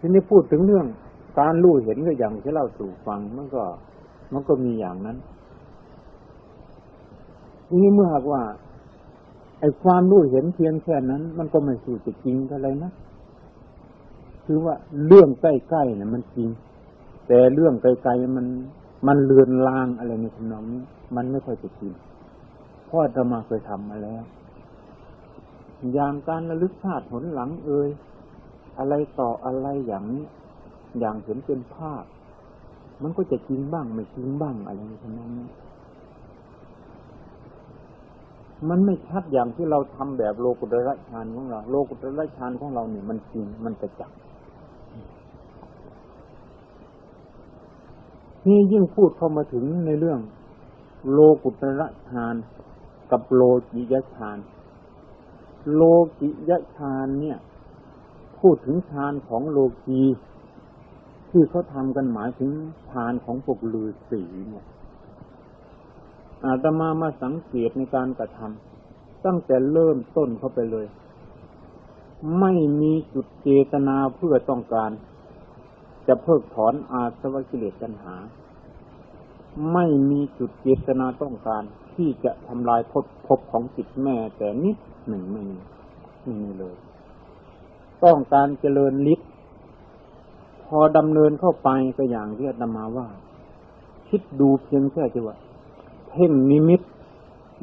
ทีนี้พูดถึงเรื่องการรู้เห็นก็อย่างที่เล่าสู่ฟังมันก็ มันก็มีอย่างนั้นทีนี้เมื่อหากว่าไอ้ความรู้เห็นเพียงแค่นั้น มันก็ไม่สู่จะจริงอะไรนะคือว่าเรื่องใกล้ๆเนี่ยมันจริง แต่เรื่องไกลๆมัน มันเลือนลางอะไรในทำนองนี้มันไม่ค่อยจะจริงพ่อจะมาเคยทำมาแล้ว อย่างการระลึกชาติผลหลังเอ่ย อะไรต่ออะไรอย่างนี้ อย่างเห็นเป็นภาพ มันก็จะจริงบ้างไม่จริงบ้างอะไรในทำนองนี้มันไม่ชัดอย่างที่เราทำแบบโลกุตระฌานของเรา โลกุตระฌานของเราเนี่ยมันจริงมันประจักษ์นี่ยิ่งพูดเข้ามาถึงในเรื่อง โลกุตระฌานกับโลกิยฌาน โลกิยฌานเนี่ย พูดถึงฌานของโลกีที่เขาทำกันหมายถึงฌานของพวกลือสีเนี่ยอาตมามาสังเกตในการกระทำตั้งแต่เริ่มต้นเข้าไปเลย ไม่มีจุดเจตนาเพื่อต้องการ จะเพิกถอนอาสวะกิเลสตัณหา ไม่มีจุดเจตนาต้องการ ที่จะทำลายภพภพของจิตแม่แต่นิดหนึ่งไม่มีไม่มีเลย ต้องการเจริญฤทธิ์พอดำเนินเข้าไปก็อย่างที่อาตมาว่า คิดดูเพียงแค่ที่ว่าเพ่งนิมิต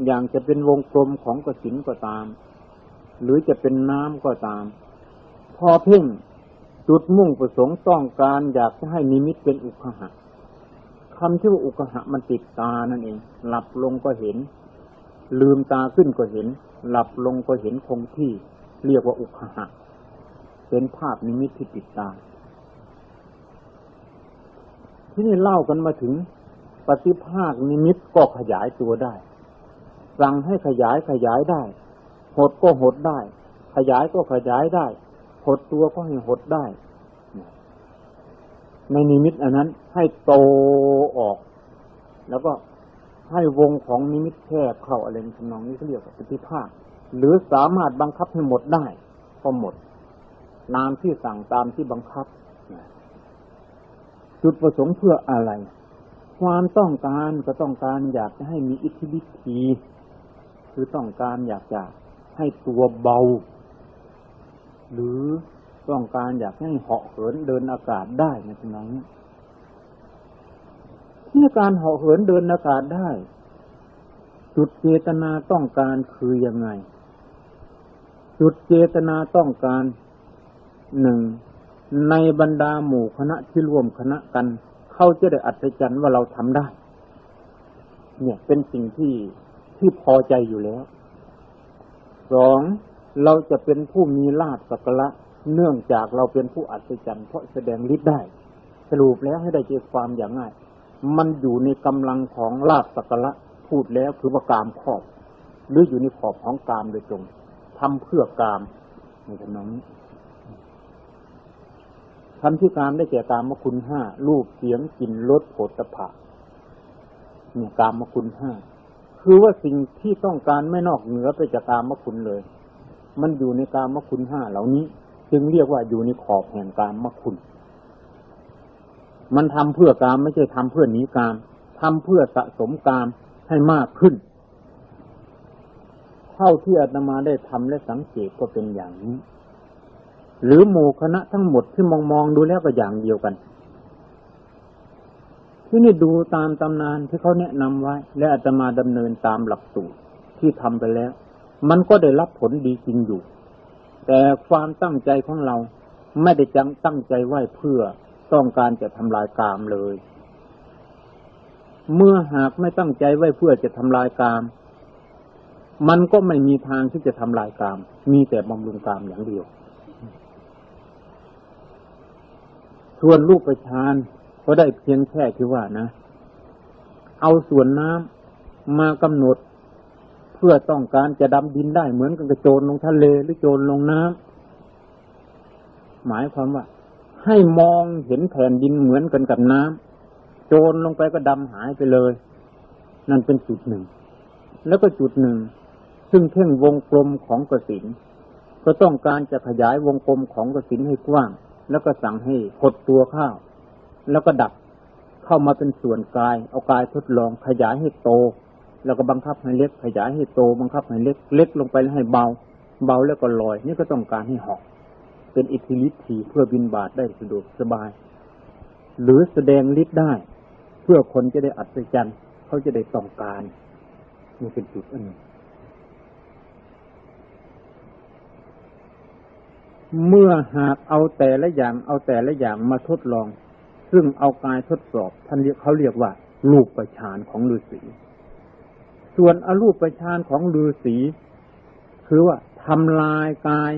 อย่างจะเป็นวงกลมของกสินก็ตาม หรือจะเป็นน้ำก็ตาม พอเพ่งจุดมุ่งประสงค์ต้องการอยากจะให้นิมิตเป็นอุคหะคำที่ว่าอุคหะมันติดตานั่นเอง หลับลงก็เห็น ลืมตาขึ้นก็เห็น หลับลงก็เห็นคงที่ เรียกว่าอุคหะ เป็นภาพนิมิตที่ติดตา ที่นี่เล่ากันมาถึงปฏิภาคนิมิตก็ขยายตัวได้สั่งให้ขยายขยายได้ หดก็หดได้ ขยายก็ขยายได้ หดตัวก็ให้หดได้ ในนิมิตอันนั้น ให้โตออก แล้วก็ให้วงของนิมิตแคบเข้าอะไรทำนองนี้เขาเรียกว่าปฏิภาคหรือสามารถบังคับให้หมดได้ ก็หมด นามที่สั่งตามที่บังคับจุดประสงค์เพื่ออะไร ความต้องการก็ต้องการอยากจะให้มีอิทธิฤทธิ์คือต้องการอยากจะให้ตัวเบา หรือต้องการอยากให้เหาะเหินเดินอากาศได้ในตรงนั้นที่การเหาะเหินเดินอากาศได้ จุดเจตนาต้องการคือยังไง จุดเจตนาต้องการ หนึ่งในบรรดาหมู่คณะที่รวมคณะกัน เขาจะได้อัศจรรย์ว่าเราทำได้ เนี่ยเป็นสิ่งที่ที่พอใจอยู่แล้วสองเราจะเป็นผู้มีลาภสักละเนื่องจากเราเป็นผู้อัศจรรย์เพราะแสดงฤทธิ์ได้ สรุปแล้วให้ได้ใจความอย่างง่าย มันอยู่ในกำลังของลาภสักละพูดแล้วคือว่ากามครอบ หรืออยู่ในขอบของกามโดยตรงทำเพื่อกามในทำนองนี้ ทำที่กามได้แก่กามมคุณห้ารูปเสียงกลิ่นรสโผฏฐะเนี่ยกามมคุณห้าคือว่าสิ่งที่ต้องการไม่นอกเหนือไปจากกามมคุณเลย มันอยู่ในกามคุณห้าเหล่านี้ จึงเรียกว่าอยู่ในขอบแห่งกามคุณ มันทำเพื่อกามไม่ใช่ทำเพื่อหนีกามทำเพื่อสะสมกามให้มากขึ้น เท่าที่อาตมาได้ทำและสังเกตก็เป็นอย่างนี้ หรือหมู่คณะทั้งหมดที่มองมองดูแล้วก็อย่างเดียวกัน ที่นี่ดูตามตำนานที่เขาแนะนำไว้ และอาตมาดำเนินตามหลักสูตรที่ทำไปแล้ว มันก็ได้รับผลดีจริงอยู่ แต่ความตั้งใจของเราไม่ได้จังตั้งใจไหว้เพื่อต้องการจะทำลายกามเลย เมื่อหากไม่ตั้งใจไว้เพื่อจะทำลายกาม มันก็ไม่มีทางที่จะทำลายกาม มีแต่บำรุงกามอย่างเดียว ส่วนลูกประชานก็ได้เพียงแค่ที่ว่านะ เอาส่วนน้ำมากำหนด เพื่อต้องการจะดำดินได้เหมือนกับกระโจนลงทะเลหรือโจรลงน้ำหมายความว่า ให้มองเห็นแผ่นดินเหมือนกันกับน้ำโจรลงไปก็ดำหายไปเลย นั่นเป็นจุดหนึ่ง แล้วก็จุดหนึ่ง ซึ่งเพ่งวงกลมของกระสินก็ต้องการจะขยายวงกลมของกระสินให้กว้าง แล้วก็สั่งให้หดตัวข้าว แล้วก็ดับเข้ามาเป็นส่วนกาย เอากายทดลองขยายให้โต แล้วก็บังคับให้เล็ก ขยายให้โต บังคับให้เล็ก เล็กลงไปแล้วให้เบา เบาแล้วก็ลอย นี่ก็ต้องการให้หอกเป็นอิทธิฤทธิ์เพื่อบินบาตได้สะดวกสบาย หรือแสดงฤทธิ์ได้ เพื่อคนจะได้อัศจรรย์เขาจะได้ต้องการนี่เป็นจุดอันนึง เมื่อหากเอาแต่ละอย่างเอาแต่ละอย่างมาทดลอง ซึ่งเอากายทดสอบท่านเรียกเขาเรียกว่า รูปประชานของฤาษีส่วนอรูปประชานของฤาษีคือว่าทำลายกาย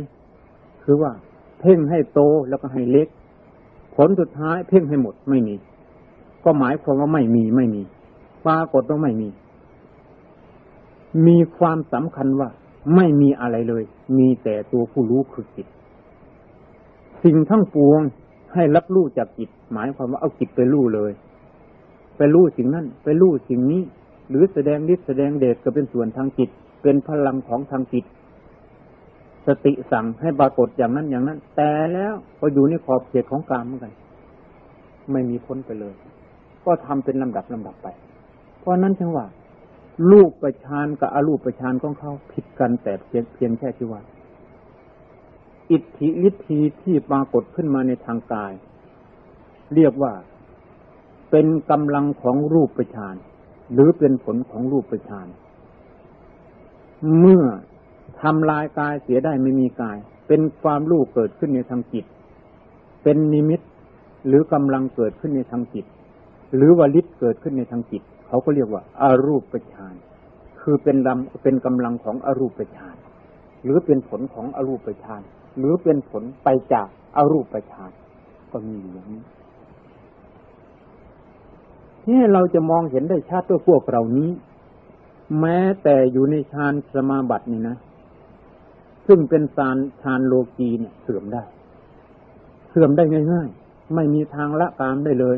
คือว่า เพ่งให้โตแล้วก็ให้เล็ก ผลสุดท้ายเพ่งให้หมดไม่มี ก็หมายความว่าไม่มีไม่มีปรากฏว่าไม่มี มีความสำคัญว่าไม่มีอะไรเลย มีแต่ตัวผู้รู้คือจิต สิ่งทั้งปวงให้รับรู้จากจิต หมายความว่าเอาจิตไปรู้เลย ไปรู้สิ่งนั้น ไปรู้สิ่งนี้ หรือแสดงฤทธิ์แสดงเดชก็เป็นส่วนทางจิต เป็นพลังของทางจิต สติสั่งให้ปรากฏอย่างนั้นอย่างนั้น แต่แล้วพออยู่ในขอบเขตของกรรมเหมือนกัน ไม่มีพ้นไปเลย ก็ทำเป็นลำดับลำดับไป เพราะนั้นจังว่ารูปประชานกับอรูปประชานของเขาผิดกันแต่เพียงแค่ที่ว่า อิทธิฤทธิที่ปรากฏขึ้นมาในทางกาย เรียกว่าเป็นกำลังของรูปประชานหรือเป็นผลของรูปประชานเมื่อทำลายกายเสียได้ไม่มีกาย เป็นความรู้เกิดขึ้นในทางจิต เป็นนิมิตหรือกำลังเกิดขึ้นในทางจิต หรือวลิตเกิดขึ้นในทางจิต เขาก็เรียกว่าอารูปประชานคือเป็นลำเป็นกำลังของอรูปประชานหรือเป็นผลของอรูปประชาน หรือเป็นผลไปจากอารูปฌานก็มีอย่างนี้ที่เราจะมองเห็นได้ชัดตัวพวกเรานี้ แม้แต่อยู่ในฌานสมาบัตินี่นะ ซึ่งเป็นฌานฌานโลกีเนี่ย เสื่อมได้ เสื่อมได้ง่ายๆ ไม่มีทางละกามได้เลย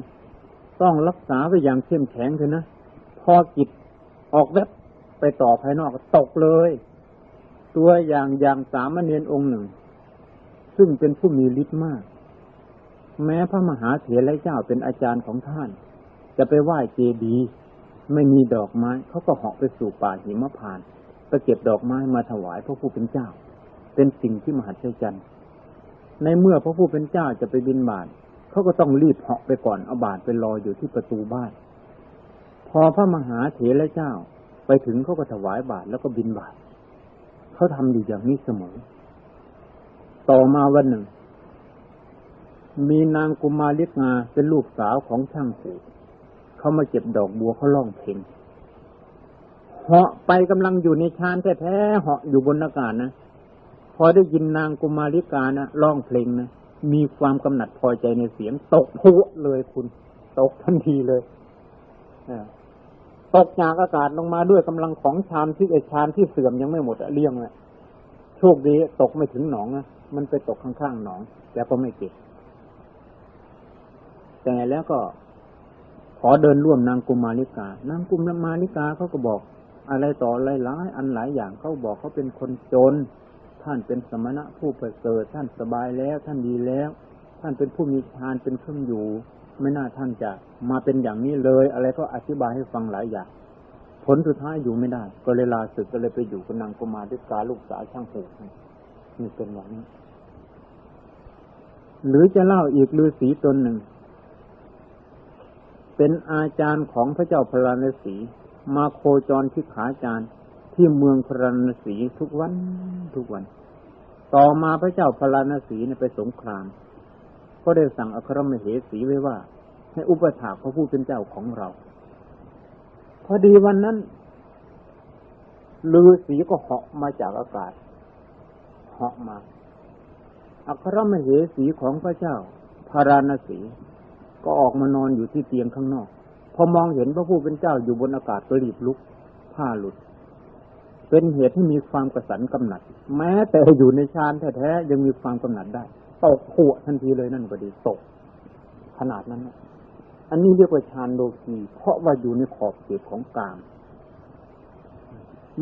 ต้องรักษาไว้อย่างเข้มแข็งเถอะนะพอจิตออกแวบไปต่อภายนอกตกเลย ตัวอย่างอย่างสามเณรองค์หนึ่ง ซึ่งเป็นผู้มีฤทธิ์มาก แม้พระมหาเถระเจ้าเป็นอาจารย์ของท่าน จะไปไหว้เจดีย์ไม่มีดอกไม้เขาก็เหาะไปสู่ป่าหิมพานไปเก็บดอกไม้มาถวายพระผู้เป็นเจ้า เป็นสิ่งที่มหัศจรรย์ในเมื่อพระผู้เป็นเจ้าจะไปบินบาตเขาก็ต้องรีบเหาะไปก่อนเอาบาตรไปรออยู่ที่ประตูบ้าน พอพระมหาเถระเจ้า ไปถึงเขาก็ถวายบาตรแล้วก็บินบาตเขาทำอยู่อย่างนี้เสมอ ต่อมาวันหนึ่ง มีนางกุมาริกงาเป็นลูกสาวของช่างหูเขามาเก็บดอกบัวเขาล่องเพลงเหาะไปกำลังอยู่ในชานแท้ๆเหาะอยู่บนอากาศนะพอได้ยินนางกุมาริกานะร้องเพลงนะมีความกำหนัดพอใจในเสียง ตกพุเลยคุณ ตกทันทีเลยตกจากอากาศลงมาด้วยกำลังของชานที่ไอชานที่เสื่อมยังไม่หมดเลี้ยงเลยโชคดีตกไม่ถึงหนองนะ มันไปตกข้างๆหนอง แล้วก็ไม่เก็บ แต่แล้วก็ขอเดินร่วมนางกุมาริกา นางกุมาริกาเขาก็บอก อะไรต่ออะไรหลายอันหลายอย่างเขาบอกเขาเป็นคนจน ท่านเป็นสมณะผู้ประเสริฐท่านสบายแล้ว ท่านดีแล้ว ท่านเป็นผู้มีฌานเป็นเครื่องอยู่ ไม่น่าท่านจะมาเป็นอย่างนี้เลย อะไรก็อธิบายให้ฟังหลายอย่างผลสุดท้ายอยู่ไม่ได้ ก็เลยลาศึกก็เลยไปอยู่กับนางกุมาริกาลูกสาวช่างหูนี่เป็นอย่างนี้ หรือจะเล่าอีกฤาษีตนหนึ่ง เป็นอาจารย์ของพระเจ้าพระนศีมาโคจรที่ขาจารย์ที่เมืองพระนศีทุกวันทุกวัน ต่อมาพระเจ้าพระนศีไปสงคราม ก็ได้สั่งอัครมเหสีไว้ว่า ให้อุปถากพระผู้เป็นเจ้าของเรา พอดีวันนั้นฤาษีก็เหาะมาจากอากาศเหาะมา อัครมเหสีของพระเจ้าพาราณสี ก็ออกมานอนอยู่ที่เตียงข้างนอก พอมองเห็นพระผู้เป็นเจ้าอยู่บนอากาศก็รีบลุก ผ้าหลุด เป็นเหตุที่มีความกระสันกำหนัด แม้แต่อยู่ในฌานแท้ๆยังมีความกำหนัดได้ตกหัวทันทีเลยนั่นก็ดีตก ขนาดนั้นนะอันนี้เรียกว่าฌานโลกีเพราะว่าอยู่ในขอบเขตของกาม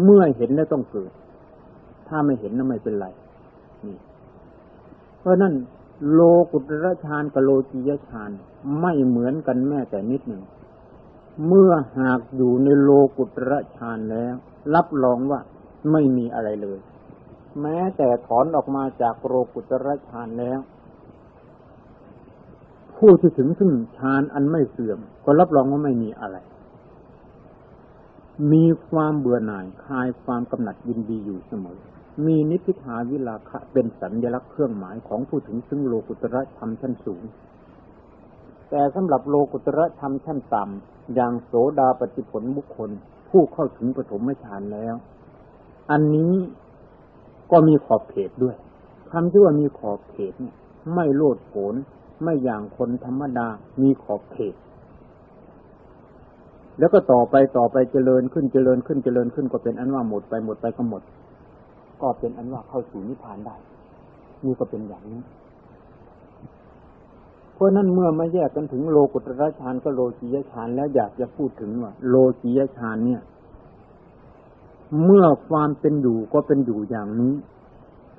เมื่อเห็นแล้วต้องเกิด ถ้าไม่เห็นน่ะไม่เป็นไร เพราะนั่นโลกุตระฌานกับโลกียฌานไม่เหมือนกันแม้แต่นิดหนึ่ง เมื่อหากอยู่ในโลกุตระฌานแล้ว รับรองว่าไม่มีอะไรเลย แม้แต่ถอนออกมาจากโลกุตระฌานแล้ว ผู้ที่ถึงซึ่งฌานอันไม่เสื่อม ก็รับรองว่าไม่มีอะไร มีความเบื่อหน่ายคลายความกำหนัดยินดีอยู่เสมอ มีนิพพิทาวิลาคะ เป็นสัญลักษณ์เครื่องหมายของผู้ถึงซึ่งโลกุตระธรรมชั้นสูง แต่สำหรับโลกุตระธรรมชั้นต่ำอย่างโสดาปฏิผลบุคคล ผู้เข้าถึงปฐมฌานแล้ว อันนี้ก็มีขอบเขตด้วยคำที่ว่ามีขอบเขตเนี่ย ไม่โลดโผนไม่อย่างคนธรรมดามีขอบเขต แล้วก็ต่อไปต่อไปเจริญขึ้นเจริญขึ้นเจริญขึ้นก็เป็นอันว่าหมดไปหมดไปก็หมด ก็เป็นอันว่าเข้าสู่นิพพานได้นี่ก็เป็นอย่างนี้เพราะนั้นเมื่อมาแยกกันถึงโลกุตระฌานก็โลกียฌานแล้วอยากจะพูดถึงว่า โลกียฌานเนี่ย เมื่อความเป็นอยู่ก็เป็นอยู่อย่างนี้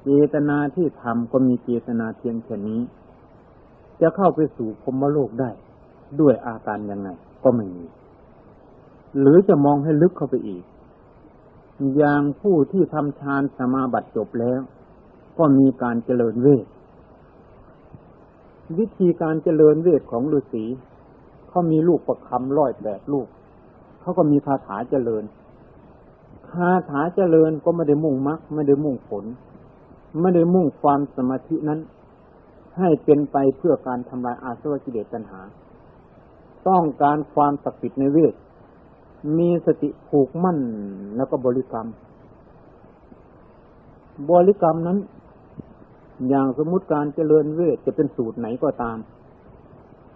เจตนาที่ทำก็มีเจตนาเพียงแค่นี้ จะเข้าไปสู่พมโลกได้ ด้วยอาการยังไง ก็ไม่มี หรือจะมองให้ลึกเข้าไปอีก อย่างผู้ที่ทำฌานสมาบัติจบแล้ว ก็มีการเจริญเวท วิธีการเจริญเวทของฤาษีเขามีลูกประคำร้อยแปดลูกเขาก็มีคาถาเจริญคาถาเจริญก็ไม่ได้มุ่งมรรคไม่ได้มุ่งผล ไม่ได้มุ่งความสมาธินั้น ให้เป็นไปเพื่อการทำลายอาสวะกิเลสตัณหา ต้องการความศักดิ์สิทธิ์ในเวท มีสติผูกมั่นแล้วก็บริกรรม บริกรรมนั้น อย่างสมมุติการเจริญเวทจะเป็นสูตรไหนก็ตาม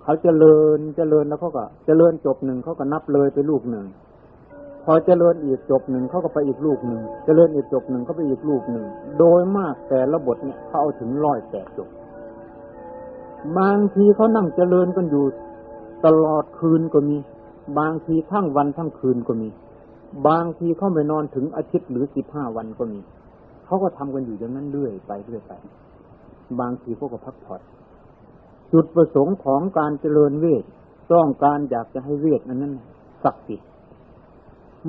เขาเจริญเจริญแล้วเขาก็เจริญจบหนึ่งเขาก็นับเลยไปลูกหนึ่งพอเจริญอีกจบหนึ่งเขาก็ไปอีกลูกหนึ่งเจริญอีกจบหนึ่งเขาไปอีกลูกหนึ่งโดยมากแต่ละบทเนี่ยเขาเอาถึงร้อยแปดจบบางทีเขานั่งเจริญกันอยู่ตลอดคืนก็มี บางทีทั้งวันทั้งคืนก็มี บางทีเข้าไปนอนถึงอาทิตย์หรือสิบห้าวันก็มี เขาก็ทำกันอยู่อย่างนั้นเรื่อยไปเรื่อยไป บางทีเขาก็พักผ่อนจุดประสงค์ของการเจริญเวทต้องการอยากจะให้เวทนั้นนั้นศักดิ์สิทธิ์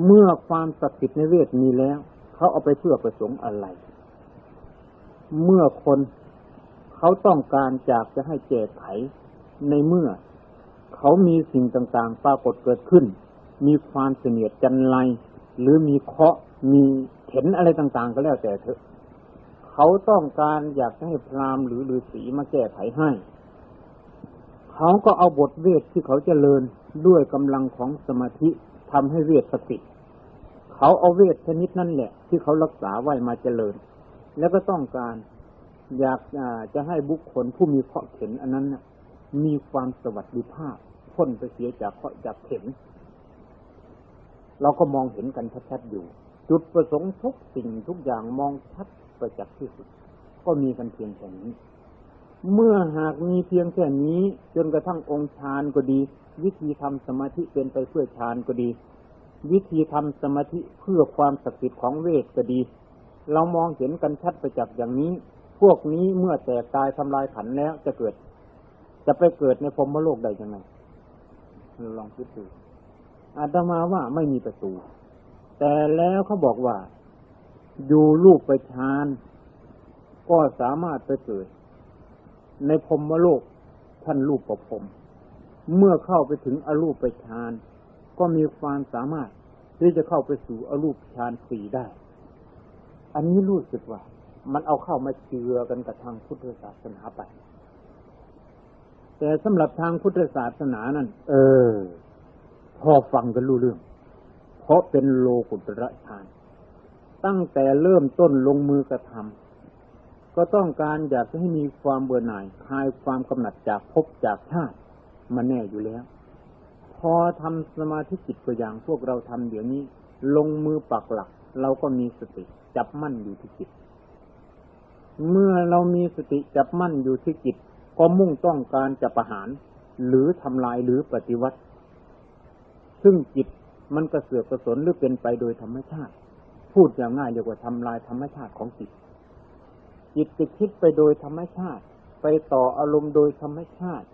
เมื่อความศักดิ์สิทธิ์ในเวทมีแล้ว เขาเอาไปเพื่อประสงค์อะไร เมื่อคนเขาต้องการอยากจะให้แก้ไขในเมื่อ เขามีสิ่งต่างๆ ปรากฏเกิดขึ้น มีความเสียดจันไรหรือมีเคาะมีเข็นอะไรต่างๆ ก็แล้วแต่เถอะ เขาต้องการอยากให้พราหมณ์หรือฤาษีมาแก้ไขให้ เขาก็เอาบทเวทที่เขาจเจริญด้วยกำลังของสมาธิทำให้เวทสติ เขาเอาเวทชนิดนั่นแหละ ที่เขารักษาไว้มาเจริญ แล้วก็ต้องการอยากจะให้บุคคลผู้มีเคาะเข็นอันนั้น มีความสวัสดิภาพพ้นไปเสียจากเพราะจากเข็มเราก็มองเห็นกันชัดๆอยู่ จุดประสงค์ทุกสิ่งทุกอย่างมองชัดประจักษ์ที่สุด ก็มีกันเพียงแค่นี้ เมื่อหากมีเพียงแค่นี้ จนกระทั่งองค์ฌานก็ดี วิธีทำสมาธิเป็นไปเพื่อฌานก็ดี วิธีทำสมาธิเพื่อความศักดิ์สิทธิ์ของเวทก็ดี เรามองเห็นกันชัดประจักษ์อย่างนี้ พวกนี้เมื่อแตกตายทำลายขันแล้วจะเกิด จะไปเกิดในพรมโลกได้ยังไงลองคิดดูอาตมาว่าไม่มีประตู แต่แล้วเขาบอกว่า อยู่ลูกไปชานก็สามารถไปเกิด ในพรมโลกท่านลูกประพรมเมื่อเข้าไปถึงอรูปไปชานก็มีความสามารถที่จะเข้าไปสู่อรูปฌานสี่ได้ อันนี้รู้สึกว่า มันเอาเข้ามาเชื่อกันกับทางพุทธศาสนาไป แต่สำหรับทางพุทธศาสนานั้น เออ พอฟังกันรู้เรื่อง เพราะเป็นโลกุตระฌานตั้งแต่เริ่มต้นลงมือกระทำก็ต้องการอยากให้มีความเบื่อหน่ายคลายความกำหนัดจากภพจากชาติมาแน่อยู่แล้ว พอทำสมาธิจิตตัวอย่างพวกเราทำเดี๋ยวนี้ ลงมือปักหลัก เราก็มีสติจับมั่นอยู่ที่จิต เมื่อเรามีสติจับมั่นอยู่ที่จิต ก็มุ่งต้องการจะประหาร หรือทำลายหรือปฏิวัติ ซึ่งจิตมันกระเสือกกระสนหรือเป็นไปโดยธรรมชาติ พูดอย่างง่ายเรียกว่าทำลายธรรมชาติของจิต จิตจะคิดไปโดยธรรมชาติ ไปต่ออารมณ์โดยธรรมชาติ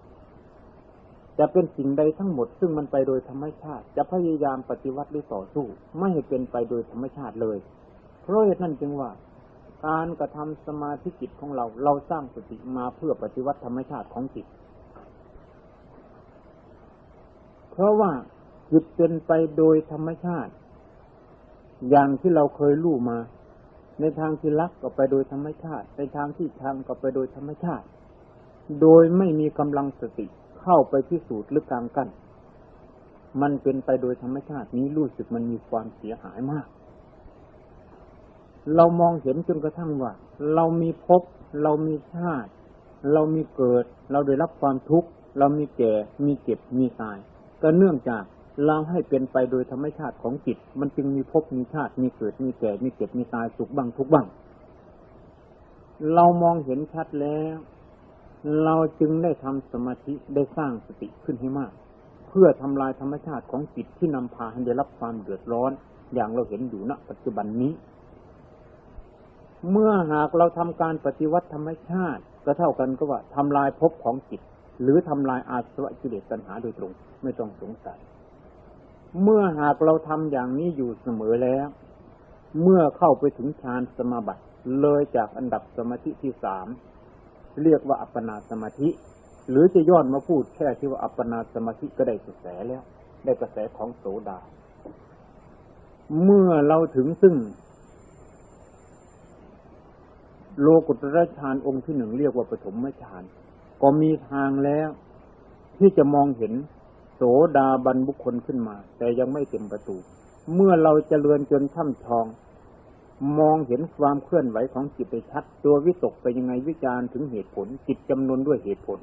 จะเป็นสิ่งใดทั้งหมด ซึ่งมันไปโดยธรรมชาติ จะพยายามปฏิวัติหรือต่อสู้ ไม่ให้เป็นไปโดยธรรมชาติเลย เพราะเหตุนั้นจึงว่า การกระทำสมาธิจิตของเรา เราสร้างสติมาเพื่อปฏิวัติธรรมชาติของจิต เพราะว่าจิตเป็นไปโดยธรรมชาติ อย่างที่เราเคยรู้มา ในทางที่รักก็ไปโดยธรรมชาติ ในทางที่ชังก็ไปโดยธรรมชาติ โดยไม่มีกำลังสติเข้าไปพิสูจน์หรือกลางกั้นมันเป็นไปโดยธรรมชาตินี้รู้สึกมันมีความเสียหายมาก เรามองเห็นจนกระทั่งว่า เรามีภพเรามีชาติ เรามีเกิด เราได้รับความทุกข์ เรามีแก่ มีเก็บ มีตาย ก็เนื่องจากเราให้เป็นไปโดยธรรมชาติของจิต มันจึงมีภพมีชาติ มีเกิด มีแก่ มีเก็บ มีตาย สุขบ้างทุกบ้าง เรามองเห็นชัดแล้ว เราจึงได้ทำสมาธิ ได้สร้างสติขึ้นให้มาก เพื่อทำลายธรรมชาติของจิตที่นำพาให้ได้รับความเดือดร้อน อย่างเราเห็นอยู่ณปัจจุบันนี้ เมื่อหากเราทำการปฏิวัติธรรมชาติ ก็เท่ากันก็ว่าทำลายภพของจิต หรือทำลายอาสวะกิเลสตัณหาโดยตรง ไม่ต้องสงสัย เมื่อหากเราทำอย่างนี้อยู่เสมอแล้ว เมื่อเข้าไปถึงฌานสมาบัติเลยจากอันดับสมาธิที่สามเรียกว่าอัปปนาสมาธิ หรือจะย้อนมาพูดแค่ที่ว่าอัปปนาสมาธิก็ได้กระแสแล้ว ได้กระแสของโสดา เมื่อเราถึงซึ่ง โลกุตระฌานองค์ที่หนึ่งเรียกว่าปฐมฌานก็มีทางแล้ว ที่จะมองเห็น โสดาบันบุคคลขึ้นมา แต่ยังไม่เต็มประตู เมื่อเราจเจริญจนช่ำชอง มองเห็นความเคลื่อนไหวของจิตไปชัด ตัววิตกไปยังไงวิจารถึงเหตุผล จิตจำนวนด้วยเหตุผล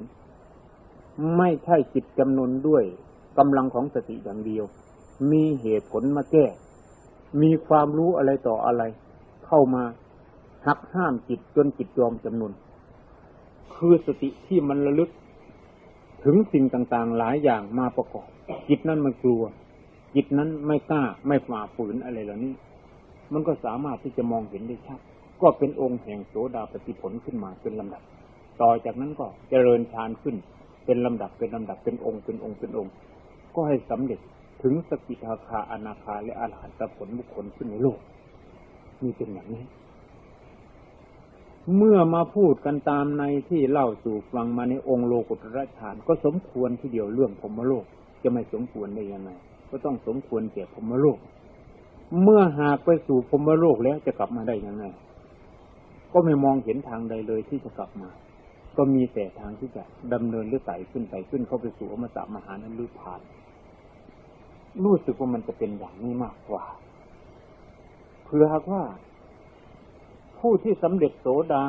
ไม่ใช่จิตจำนวนด้วยกำลังของสติอย่างเดียว มีเหตุผลมาแก้ มีความรู้อะไรต่ออะไร เข้ามา หักห้ามจิตจนจิตยอมจำนวนคือสติที่มันระลึก ถึงสิ่งต่างๆหลายอย่างมาประกอบ จิตนั้นมันกลัว จิตนั้นไม่กล้าไม่ฝ่าฝืนอะไรเหล่านี้ มันก็สามารถที่จะมองเห็นได้ชัดก็เป็นองค์แห่งโสดาปฏิผลขึ้นมาเป็นลำดับ ต่อจากนั้นก็เจริญฌานขึ้น เป็นลำดับเป็นลำดับเป็นองค์เป็นองค์เป็นองค์ ก็ให้สำเร็จถึงสกิทาคาอนาคาและอรหัตผลบุคคลขึ้นในโลกนี่เป็นอย่างนี้ เมื่อมาพูดกันตามในที่เล่าสู่ฟังมาในองค์โลกุตระฌานก็สมควรที่เดียวเรื่องพมโลกจะไม่สมควรได้ยังไง ก็ต้องสมควรแก่พมโลก เมื่อหากไปสู่พมโลกแล้วจะกลับมาได้ยังไง ก็ไม่มองเห็นทางใดเลยที่จะกลับมา ก็มีแต่ทางที่จะดำเนินหรือไต่ขึ้นไต่ขึ้นเข้าไปสู่อมตะมหานั้นหรือผ่าน รู้สึกว่ามันจะเป็นอย่างนี้มากกว่าเพื่อหากว่า ผู้ที่สำเร็จโสดา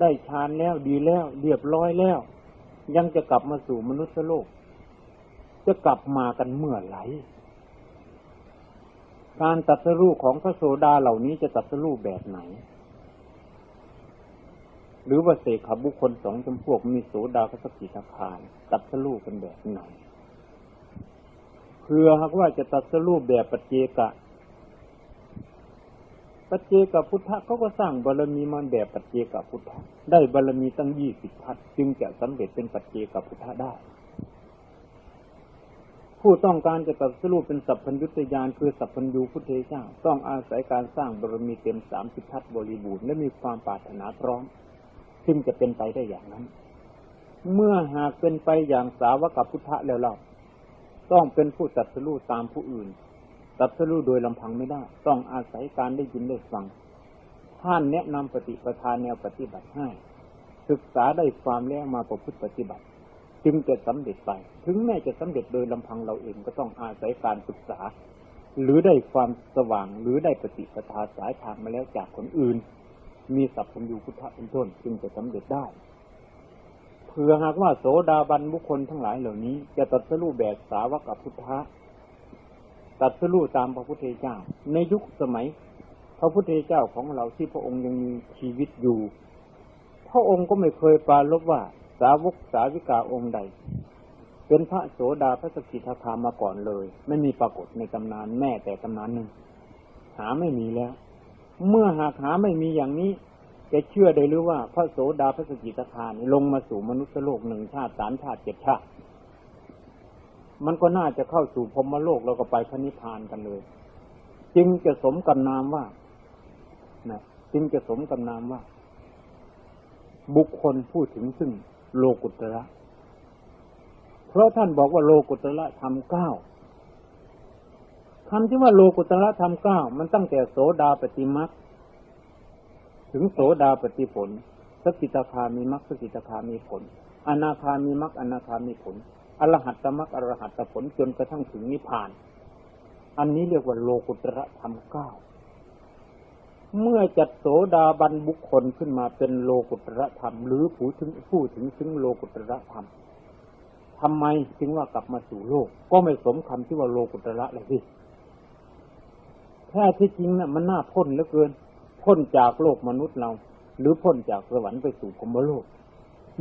ได้ฌานแล้วดีแล้ว เรียบร้อยแล้ว ยังจะกลับมาสู่มนุษย์โลก จะกลับมากันเมื่อไหร่การตัดสรู้ของพระโสดาเหล่านี้จะตัดสรู้แบบไหน หรือว่าเสกขบุคคลสองจำพวกมีโสดาพระสกิทาคารตัดสรู้กันแบบไหนเพื่อหากว่าจะตัดสรู้แบบปัจเจกะ ปัจเจกพุทธะเขาก็สร้างบารมีมาแบบปัจเจกพุทธะได้บารมีตั้งยี่สิบทัศจึงจะสำเร็จเป็นปัจเจกพุทธะได้ ผู้ต้องการจะตัดสู้เป็นสัพพัญญุตยานคือสัพพัญญูพุทธเจ้า ต้องอาศัยการสร้างบารมีเต็มสามสิบทัศบริบูรณ์และมีความปรารถนาพร้อมซึ่งจะเป็นไปได้อย่างนั้น เมื่อหากเป็นไปอย่างสาวกพุทธะแล้วเราต้องเป็นผู้ตัดสู้ตามผู้อื่น ตัดสู้โดยลำพังไม่ได้ ต้องอาศัยการได้ยินได้ฟัง ท่านแนะนำปฏิปทานแนวปฏิบัติให้ ศึกษาได้ความแล้วมาประพฤติปฏิบัติ จึงจะสำเร็จไป ถึงแม้จะสำเร็จโดยลำพังเราเองก็ต้องอาศัยการศึกษา หรือได้ความสว่างหรือได้ปฏิปทาสายทางมาแล้วจากคนอื่น มีสัพพัญญูพุทธะเป็นต้นจึงจะสำเร็จได้เพื่อหากว่าโสดาบันบุคคลทั้งหลายเหล่านี้ จะตัดสู้แบบสาวกับพุทธะ ตัดสู้ตามพระพุทธเจ้า ในยุคสมัย พระพุทธเจ้าของเราที่พระองค์ยังมีชีวิตอยู่ พระองค์ก็ไม่เคยปราลบว่าสาวกสาวิกาองค์ใด เป็นพระโสดาพระสกิทาคามาก่อนเลย ไม่มีปรากฏในตำนานแม่แต่ตำนานหนึ่ง หาไม่มีแล้ว เมื่อหากหาไม่มีอย่างนี้จะเชื่อได้หรือว่าพระโสดาพระสกิตาคารลงมาสู่มนุษย์โลกหนึ่งชาติสามชาติเจ็ดชาติ มันก็น่าจะเข้าสู่พรมโลกแล้วก็ไปพระนิพพานกันเลย จึงจะสมกับนามว่านะจึงจะสมกับนามว่า บุคคลพูดถึงซึ่งโลกุตระเพราะท่านบอกว่าโลกุตระทำเก้าคำที่ว่าโลกุตระธรรมเก้ามันตั้งแต่โสดาปฏิมักถึงโสดาปฏิผลสกิตาคามีมักสกิตาคามีผล อนาคามีมักอนาคามีผล อรหัตตมักอรหัตตผลจนกระทั่งถึงนิพพาน อันนี้เรียกว่าโลกุตระธรรมเก้า เมื่อจัดโสดาบันบุคคลขึ้นมาเป็นโลกุตระธรรม หรือผู้ถึงผู้ถึงซึ่งโลกุตระธรรมทำไมจึงว่ากลับมาสู่โลก ก็ไม่สมคำที่ว่าโลกุตระเลยสิแท้ที่จริงนะ่ะมันน่าพ้นเหลือเกิน พ้นจากโลกมนุษย์เรา หรือพ้นจากสวรรค์ไปสู่พรมโลก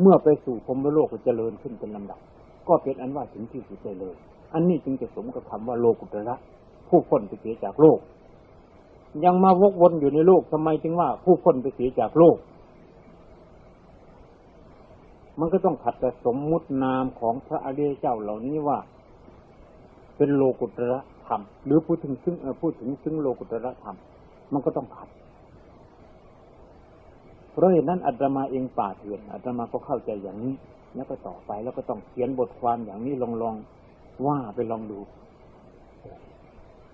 เมื่อไปสู่พรมโลกก็เจริญขึ้นเป็นลำดับ ก็เป็นอันว่าถึงที่สุดเลย อันนี้จึงจะสมกับคำว่าโลกุตระผู้พ้นไปเสียจากโลก ยังมาวกวนอยู่ในโลกทำไมจึงว่าผู้พ้นไปเสียจากโลก มันก็ต้องขัดกับสมมุตินามของพระอริยเจ้าเหล่านี้ว่า เป็นโลกุตระธรรม หรือพูดถึงซึ่งพูดถึงซึ่งโลกุตระธรรม มันก็ต้องขัดเพราะเหตุนั้นอาตมาเองป่าเถื่อนอาตมาก็เข้าใจอย่างนี้ แล้วก็ต่อไปแล้วก็ต้องเขียนบทความอย่างนี้ลองลองว่าไปลองดู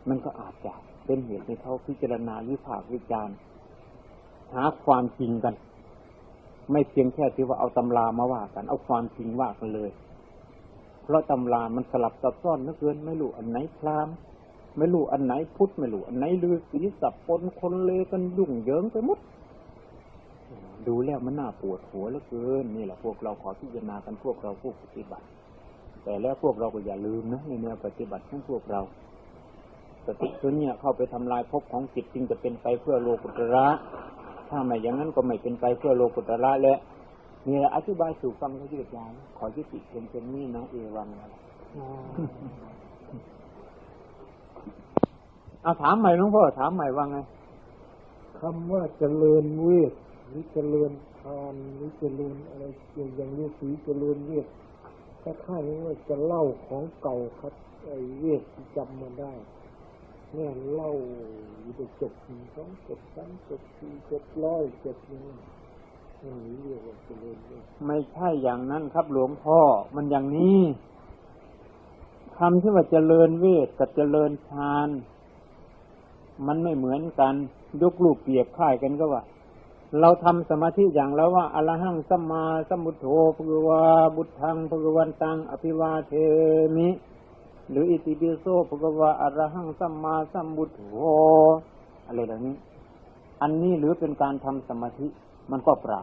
มันก็อาจจะเป็นเหตุให้เขาพิจารณาวิพากษ์วิจารณ์หาความจริงกัน ไม่เพียงแค่ที่ว่าเอาตำรามาว่ากัน เอาความจริงว่ากันเลย เพราะตำรามันสลับซับซ้อนนักเกิน ไม่รู้อันไหนพรามไม่รู้อันไหนพุทธไม่รู้อันไหนลือสีสับปนคนเลกันยุ่งเหยิงไปหมด ดูแล้วมันน่าปวดหัวเหลือเกินนี่แหละพวกเราขอพิจารณากันพวกเราพวกปฏิบัติ แต่แล้วพวกเราก็อย่าลืมนะในแนวปฏิบัติของพวกเราสติตัวเนี้ยเข้าไปทำลายภพของจิตจึงจะเป็นไปเพื่อโลกุตระ ถ้าไม่อย่างนั้นก็ไม่เป็นไปเพื่อโลกุตระและนี่อธิบายสู่ฟังเขายืดยาวขอยุติเพียงเป็นนี้นะเอวังเอาถามใหม่หลวงพ่อถามใหม่ว่าไงคำว่าเจริญเวท หรือเจริญทานหรือเจริญอะไรอย่างนี้สีเจริญเวทถ้าข้านี้ว่าจะเล่าของเก่าครับไอ้เวทที่จำมาได้เนี่ยเล่าอยู่จบหนึ่งสองจบสามจบสี่จบร้อยจบนี่ไม่ใช่อย่างนั้นครับหลวงพ่อมันอย่างนี้คำที่ว่าเจริญเวทกับเจริญฌาน มันไม่เหมือนกัน ยกลูกเปียกค่ายกันก็ว่า เราทำสมาธิอย่างแล้วว่าอรหังสัมมาสัมพุทโธภะวาบุตทังภะวันตังอภิวาเทมิ หรืออิติปิโสภะวาอรหังสัมมาสัมพุทโธอะไรเหล่านี้ อันนี้หรือเป็นการทำสมาธิมันก็เปล่า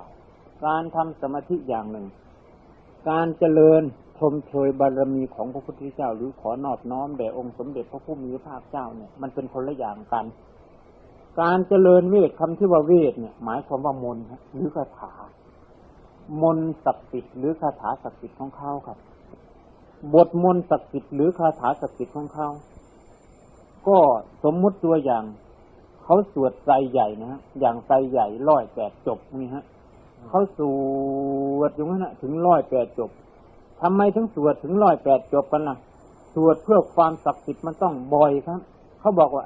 การทำสมาธิอย่างหนึ่ง การเจริญชมเชยบารมีของพระพุทธเจ้า หรือขอนอบน้อมแด่องค์สมเด็จพระผู้มีพระภาคเจ้าเนี่ยมันเป็นคนละอย่างกัน การเจริญเวทคำที่ว่าเวทเนี่ย หมายความว่ามนหรือคาถามนศักดิ์สิทธิ์หรือคาถาศักดิ์สิทธิ์ของเขาครับ บทมนศักดิ์สิทธิ์หรือคาถาศักดิ์สิทธิ์ของเขาก็สมมุติตัวอย่างเขาสวดใจใหญ่นะฮะอย่างใจใหญ่ร้อยแปดจบนี่ฮะเขาสวดอย่างนั้นถึงร้อยแปดจบทำไมถึงสวดถึงร้อยแปดจบกันล่ะ สวดเพื่อความศักดิ์สิทธิ์มันต้องบ่อยครับ เขาบอกว่า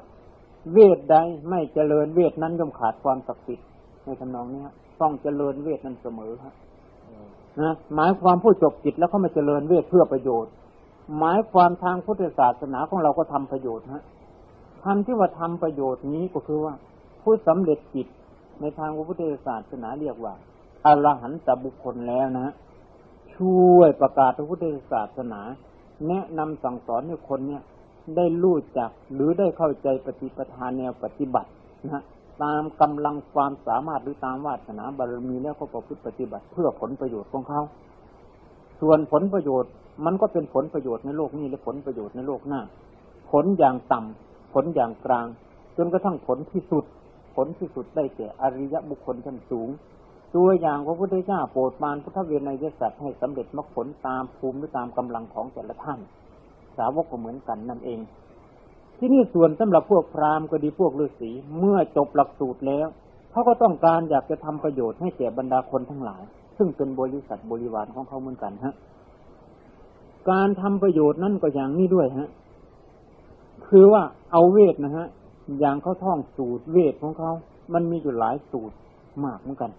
เวทใดไม่เจริญเวทนั้นย่อมขาดความศักดิ์สิทธิ์ในทำนองนี้ต้องเจริญเวทนั้นเสมอครับนะหมายความผู้จบจิตแล้วเขาไม่เจริญเวทเพื่อประโยชน์ หมายความทางพุทธศาสนาของเราก็ทำประโยชน์ฮะคำที่ว่าทำประโยชน์นี้ก็คือว่า ผู้สำเร็จจิตในทางพระพุทธศาสนาเรียกว่าอรหันตบุคคลแล้วนะช่วยประกาศพระพุทธศาสนา แนะนำสั่งสอนให้คนเนี่ย ได้รู้จัก หรือได้เข้าใจปฏิปทานแนวปฏิบัตินะตามกำลังความสามารถหรือตามวาสนาบารมีแล้วก็ประพฤติปฏิบัติเพื่อผลประโยชน์ของเขา ส่วนผลประโยชน์มันก็เป็นผลประโยชน์ในโลกนี้และผลประโยชน์ในโลกหน้า ผลอย่างต่ำผลอย่างกลาง จนกระทั่งผลที่สุด ผลที่สุดได้แก่อริยบุคคลชั้นสูง ตัวอย่างพระพุทธเจ้าโปรดมารพุทธเวไนยสัตว์ให้สำเร็จมรรคผลตามภูมิหรือตามกำลังของแต่ละท่าน สาวกก็เหมือนกันนั่นเอง ที่นี่ส่วนสำหรับพวกพราหมณ์ก็ดีพวกฤาษีเมื่อจบหลักสูตรแล้วเขาก็ต้องการอยากจะทำประโยชน์ให้แก่บรรดาคนทั้งหลาย ซึ่งเป็นบริษัทบริวารของเขาเหมือนกันฮะ การทำประโยชน์นั่นก็อย่างนี้ด้วยฮะ คือว่าเอาเวทนะฮะ อย่างเขาท่องสูตรเวทของเขา มันมีอยู่หลายสูตรมากเหมือนกัน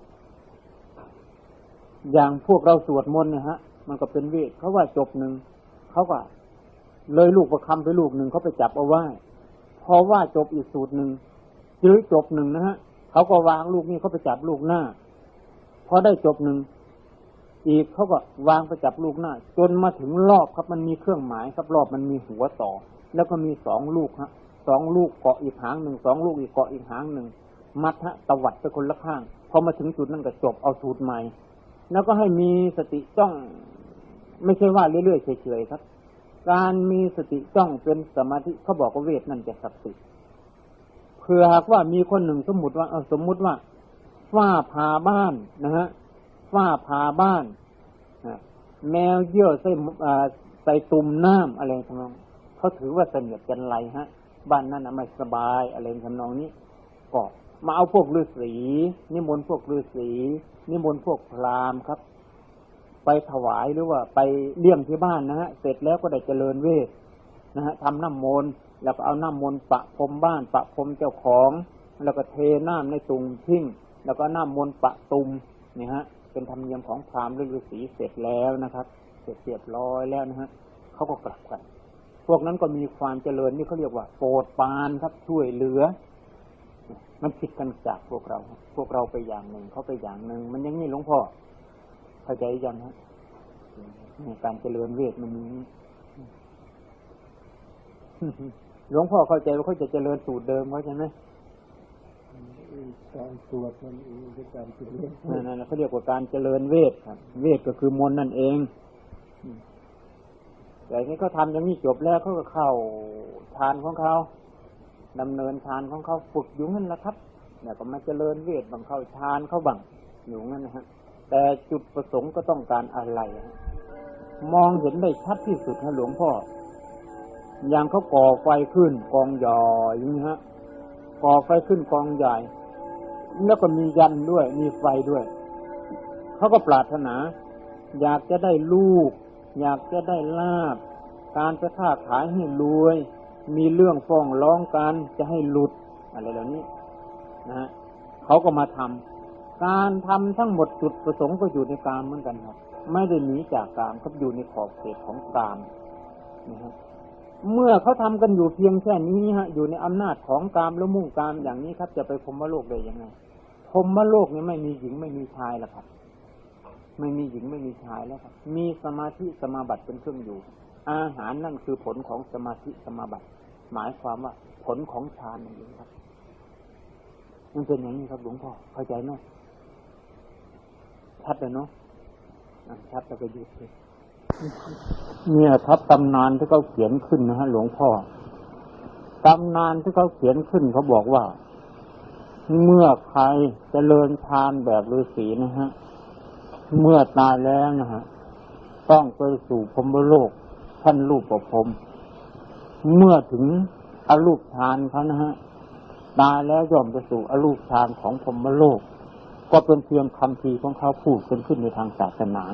อย่างพวกเราสวดมนต์นะฮะ มันก็เป็นเวทเขาว่าจบหนึ่งเขาก็ เลยลูกประคำไปลูกหนึ่งเขาไปจับเอาไว้พอว่าจบอีกสูตรหนึ่งจื้อจบหนึ่งนะฮะเขาก็วางลูกนี้เขาไปจับลูกหน้า พอได้จบหนึ่งอีกเขาก็วางไปจับลูกหน้า จนมาถึงรอบครับมันมีเครื่องหมายครับรอบมันมีหัวต่อ แล้วก็มีสองลูกฮะสองลูกเกาะอีกหางหนึ่งสองลูกอีกเกาะอีกหางหนึ่งมัดฮะตวัดไปคนละข้างพอมาถึงจุดนั้นก็จบเอาสูตรใหม่ แล้วก็ให้มีสติจ้อง ไม่ใช่ว่าเรื่อยๆเฉยๆครับ การมีสติจ้องเป็นสมาธิเขาบอกว่าเวทนั่นจะศักดิ์สิทธิ์เผื่อหากว่ามีคนหนึ่งสมมติว่าเออสมมุติว่าฝ้าผ่าบ้านนะฮะฝ้าผ่าบ้านแมวเยี่ยวใส่ใส่ตุ่มน้ำอะไรทำนองเขาถือว่าเสนียดกันไรฮะ บ้านนั้นนะไม่สบายอะไรทำนองนี้ก็มาเอาพวกฤาษีนิมนต์พวกฤาษีนิมนต์พวกพราหมณ์ครับ ไปถวายหรือว่าไปเลี่ยมที่บ้านนะฮะเสร็จแล้วก็ได้เจริญเวทนะฮะทำน้ำมนต์แล้วก็เอาน้ำมนต์ปะพรมบ้านปะพรมเจ้าของ แล้วก็เทน้ำในตุ่มทิ้งแล้วก็น้ำมนต์ปะตุ่มนี่ฮะ เป็นธรรมเนียมของพราหมณ์ฤาษีเสร็จแล้วนะครับ เสร็จเรียบร้อยแล้วนะฮะเขาก็กลับกันพวกนั้นก็มีความเจริญนี่เขาเรียกว่าโปรดปานครับช่วยเหลือ มันผิดกันจากพวกเรา พวกเราไปอย่างหนึ่งเขาไปอย่างหนึ่งมันยังนี่หลวงพ่อ เข้าใจยังฮะการเจริญเวทมันมีหลวงพ่อเข้าใจว่าเขาจะเจริญสูตรเดิมเขาใช่ไหมการสวดมันเองคือการเจริญนั่นเขาเรียกว่าการเจริญเวทครับ เวทก็คือมนต์นั่นเองแต่นี้เขาทำอย่างนี้จบแล้วเขาก็เข้าฌานของเขาดำเนินฌานของเขาฝึกอยู่นั่นแหละครับเนี่ยก็มาเจริญเวทบางเข้าฌานเขาบังอยู่นั่นนะฮะ แต่จุดประสงค์ก็ต้องการอะไร มองเห็นได้ชัดที่สุดนะหลวงพ่อ อย่างเขาก่อไฟขึ้นกองใหญ่อย่างนี้ฮะ ก่อไฟขึ้นกองใหญ่ แล้วก็มียันด้วย มีไฟด้วย เขาก็ปรารถนา อยากจะได้ลูก อยากจะได้ลาบ การจะค้าขายให้รวย มีเรื่องฟ้องร้องกันจะให้หลุด อะไรเหล่านี้นะฮะเขาก็มาทำ การทำทั้งหมดจุดประสงค์ก็อยู่ในกามเหมือนกันครับ ไม่ได้หนีจากกามก็อยู่ในขอบเขตของกามนะฮะเมื่อเขาทำกันอยู่เพียงแค่นี้ฮะ อยู่ในอำนาจของกามแล้วมุ่งกามอย่างนี้ครับ จะไปพรมโลกได้ยังไงพรมโลกนี้ไม่มีหญิงไม่มีชายแล้วครับ ไม่มีหญิงไม่มีชายแล้วครับ มีสมาธิสมาบัติเป็นเครื่องอยู่ อาหารนั่นคือผลของสมาธิสมาบัติ หมายความว่าผลของฌานนั่นเองครับ มันเป็นอย่างนี้ครับหลวงพ่อเข้าใจไหม ชัดเลยเนาะชัดแล้วก็ยุดเลยเนี่ยครับตำนานที่เขาเขียนขึ้นนะฮะหลวงพ่อตำนานที่เขาเขียนขึ้นเขาบอกว่า เมื่อใครจเจริญทานแบบฤาษีนะฮะ เมื่อตายแล้วนะฮะ ต้องไปสู่พรมโลกท่านรูปประพรมเมื่อถึงอรูปทานเขานะฮะตายแล้วย่อมไปสู่อรูปทานของพรมโลก ก็เป็นเพียงคำทีของเขาพูดเป็นขึ้นในทางศาสนา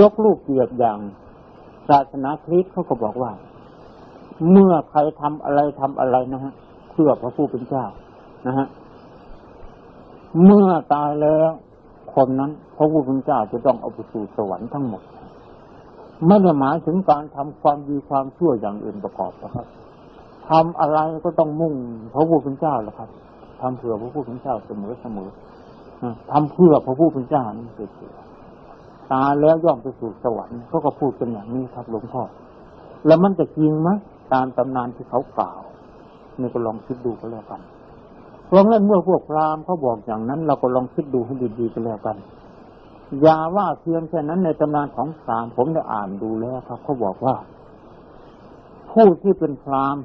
ยกลูกเกียบอย่างศาสนาคริสต์เขาก็บอกว่า เมื่อใครทำอะไรทำอะไรนะฮะเพื่อพระผู้เป็นเจ้านะฮะเมื่อตายแล้วคนนั้นพระผู้เป็นเจ้าจะต้องเอาไปสู่สวรรค์ทั้งหมดไม่ได้หมายถึงการทำความดีความชั่วอย่างอื่นประกอบนะครับทำอะไรก็ต้องมุ่งพระผู้เป็นเจ้าแหละครับทำเพื่อพระผู้เป็นเจ้าเสมอเสมอ ทำเพื่อพระผู้เป็นเจ้านี่เสียตายแล้วย่อมไปสู่สวรรค์เขาก็พูดกันอย่างนี้ครับหลวงพ่อแล้วมันจะจริงไหมตามตำนานที่เขากล่าวนี่ก็ลองคิดดูก็แล้วกันเพราะงั้นเมื่อพวกพราหมณ์เขาบอกอย่างนั้น เราก็ลองคิดดูให้ดีๆก็แล้วกันอย่าว่าเพียงแค่นั้นในตำนานของสามผมได้อ่านดูแล้วครับเขาบอกว่า ผู้ที่เป็นพราหมณ์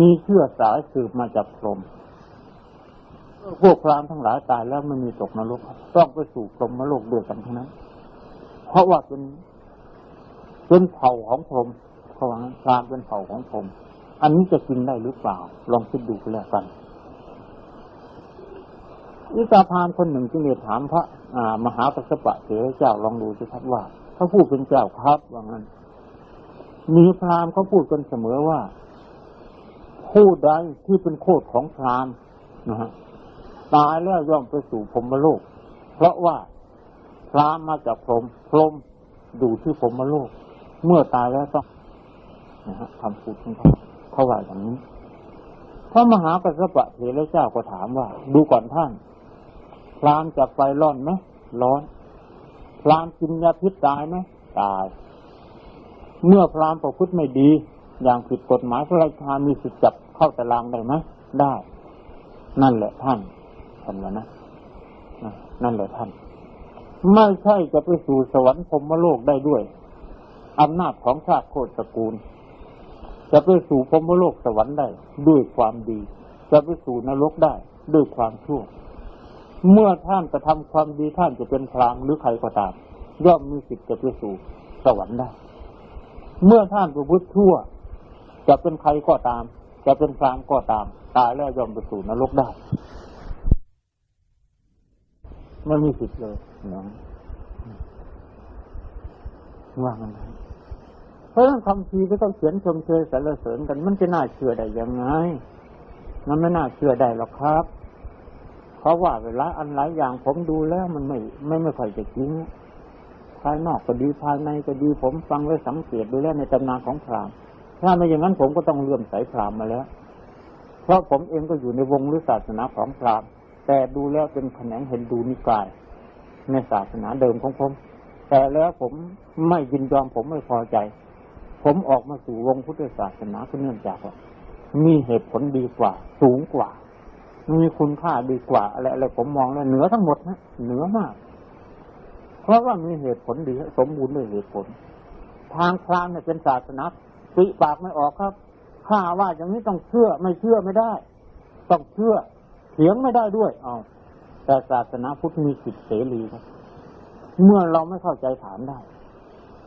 มีเชื่อสายสืบมาจากพรหม พวกพรามทั้งหลายตายแล้วไม่มีตกนรกต้องไปสู่พรหมโลกด้วยกันทั้งนั้น เพราะว่าเป็นเป็นเผ่าของพรหมเขาว่าพรามเป็นเผ่าของพรหมอันนี้จะกินได้หรือเปล่า ลองคิดดูกันแล้วกันวิสาพามคนหนึ่งจึงได้ถามพระอ่ามหาปัสสปะเถระเจ้าลองดูสิครับว่าเขาพูดเป็นเจ้าครับว่างั้นมีพรามเขาพูดกันเสมอว่าผู้ใดที่เป็นโคตรของพรามนะฮะ ตายแล้วย่อมไปสู่พรมโลก เพราะว่าพรามมาจากพรมพรมดูที่พรมโลก เมื่อตายแล้วต้องนะฮะคำพูดของเขาเขาว่าอย่างนี้พระมหากัสสปะเถระเจ้าก็ถามว่า ดูก่อนท่านพรามจับไฟร้อนไหมร้อนพรามกินยาพิษตายไหมตาย เมื่อพรามประพฤติไม่ดี อย่างผิดกฎหมายพระราชามีสิทธิ์จับเข้าตารางได้ไหมได้ นั่นแหละท่าน ท่านว่านะนั่นแหละท่าน ไม่ใช่จะไปสู่สวรรค์พรมโลกได้ด้วยอำนาจของชาติโคตรตระกูล จะไปสู่พรมโลกสวรรค์ได้ ด้วยความดี จะไปสู่นรกได้ ด้วยความชั่ว เมื่อท่านจะทำความดีท่านจะเป็นพรามหรือใครก็ตาม ย่อมมีสิทธิ์จะไปสู่สวรรค์ได้ เมื่อท่านประพฤติชั่ว จะเป็นใครก็ตาม จะเป็นพรามก็ตาม ตายแล้วย่อมไปสู่นรกได้ ไม่มีสิทธิ์เลยเนาะว่างันเพราะฉะนั้นคำพีก็ต้องเขียนชมเชยสรรเสริญกัน มันจะน่าเชื่อได้ยังไง มันไม่น่าเชื่อได้หรอกครับ เพราะว่าเวลาอันหลายอย่างผมดูแล้วมันไม่ ไม่ไม่ค่อยจะจริงภายนอกก็ดีภายในก็ดีผมฟังไว้สังเกตดูแล้วในตำนานของพราหมณ์ถ้าไม่อย่างนั้นผมก็ต้องเลื่อมใสพราหมณ์มาแล้ว เพราะผมเองก็อยู่ในวงหรือศาสนาของพราหมณ์ แต่ดูแล้วเป็นแขนงเห็นดูนิกาย ในศาสนาเดิมของผม แต่แล้วผมไม่ยินยอมผมไม่พอใจ ผมออกมาสู่วงพุทธศาสนาก็เนื่องจากว่ามีเหตุผลดีกว่า สูงกว่า มีคุณค่าดีกว่าอะไรอะไรผมมองแล้วเหนือทั้งหมดนะเหนือมาก เพราะว่ามีเหตุผลดีสมบูรณ์ด้วยเหตุผล ทางพราหมณ์เนี่ยเป็นศาสนาปิปากไม่ออกครับ ข้าว่าอย่างนี้ต้องเชื่อไม่เชื่อไม่ได้ ต้องเชื่อ เถียงไม่ได้ด้วย เอา แต่ศาสนาพุทธมีสิทธิเสรีครับเมื่อเราไม่เข้าใจถามได้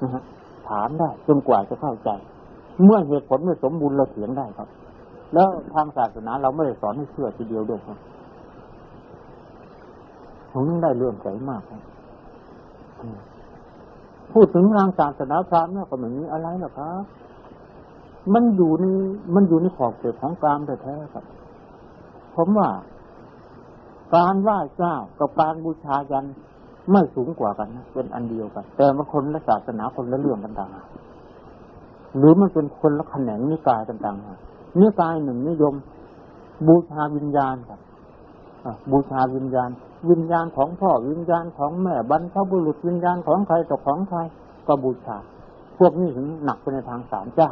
นะฮะถามได้จนกว่าจะเข้าใจ เมื่อเหตุผลไม่สมบูรณ์เราเถียงได้ครับ แล้วทางศาสนาเราไม่ได้สอนให้เชื่อทีเดียวด้วยครับผมได้เรื่องใจมากครับพูดถึงทางศาสนาพราหมณ์เนี่ยก็ไม่มีอะไรหรอกครับมันอยู่ในมันอยู่ในขอบเขตของกามแท้ๆครับ ผมว่า การไหว้เจ้ากับการบูชายันไม่สูงกว่ากันนะเป็นอันเดียวกัน แต่มันคนละศาสนาคนละเรื่องกันต่างหากหรือมันเป็นคนละแขนงนิกายกันต่างหากนิกายหนึ่งนิยม บูชาวิญญาณครับบูชาวิญญาณ วิญญาณของพ่อวิญญาณของแม่บรรพบุรุษวิญญาณของใครต่อของใครก็บูชา พวกนี้ถึงหนักไปในทางสามเจ้า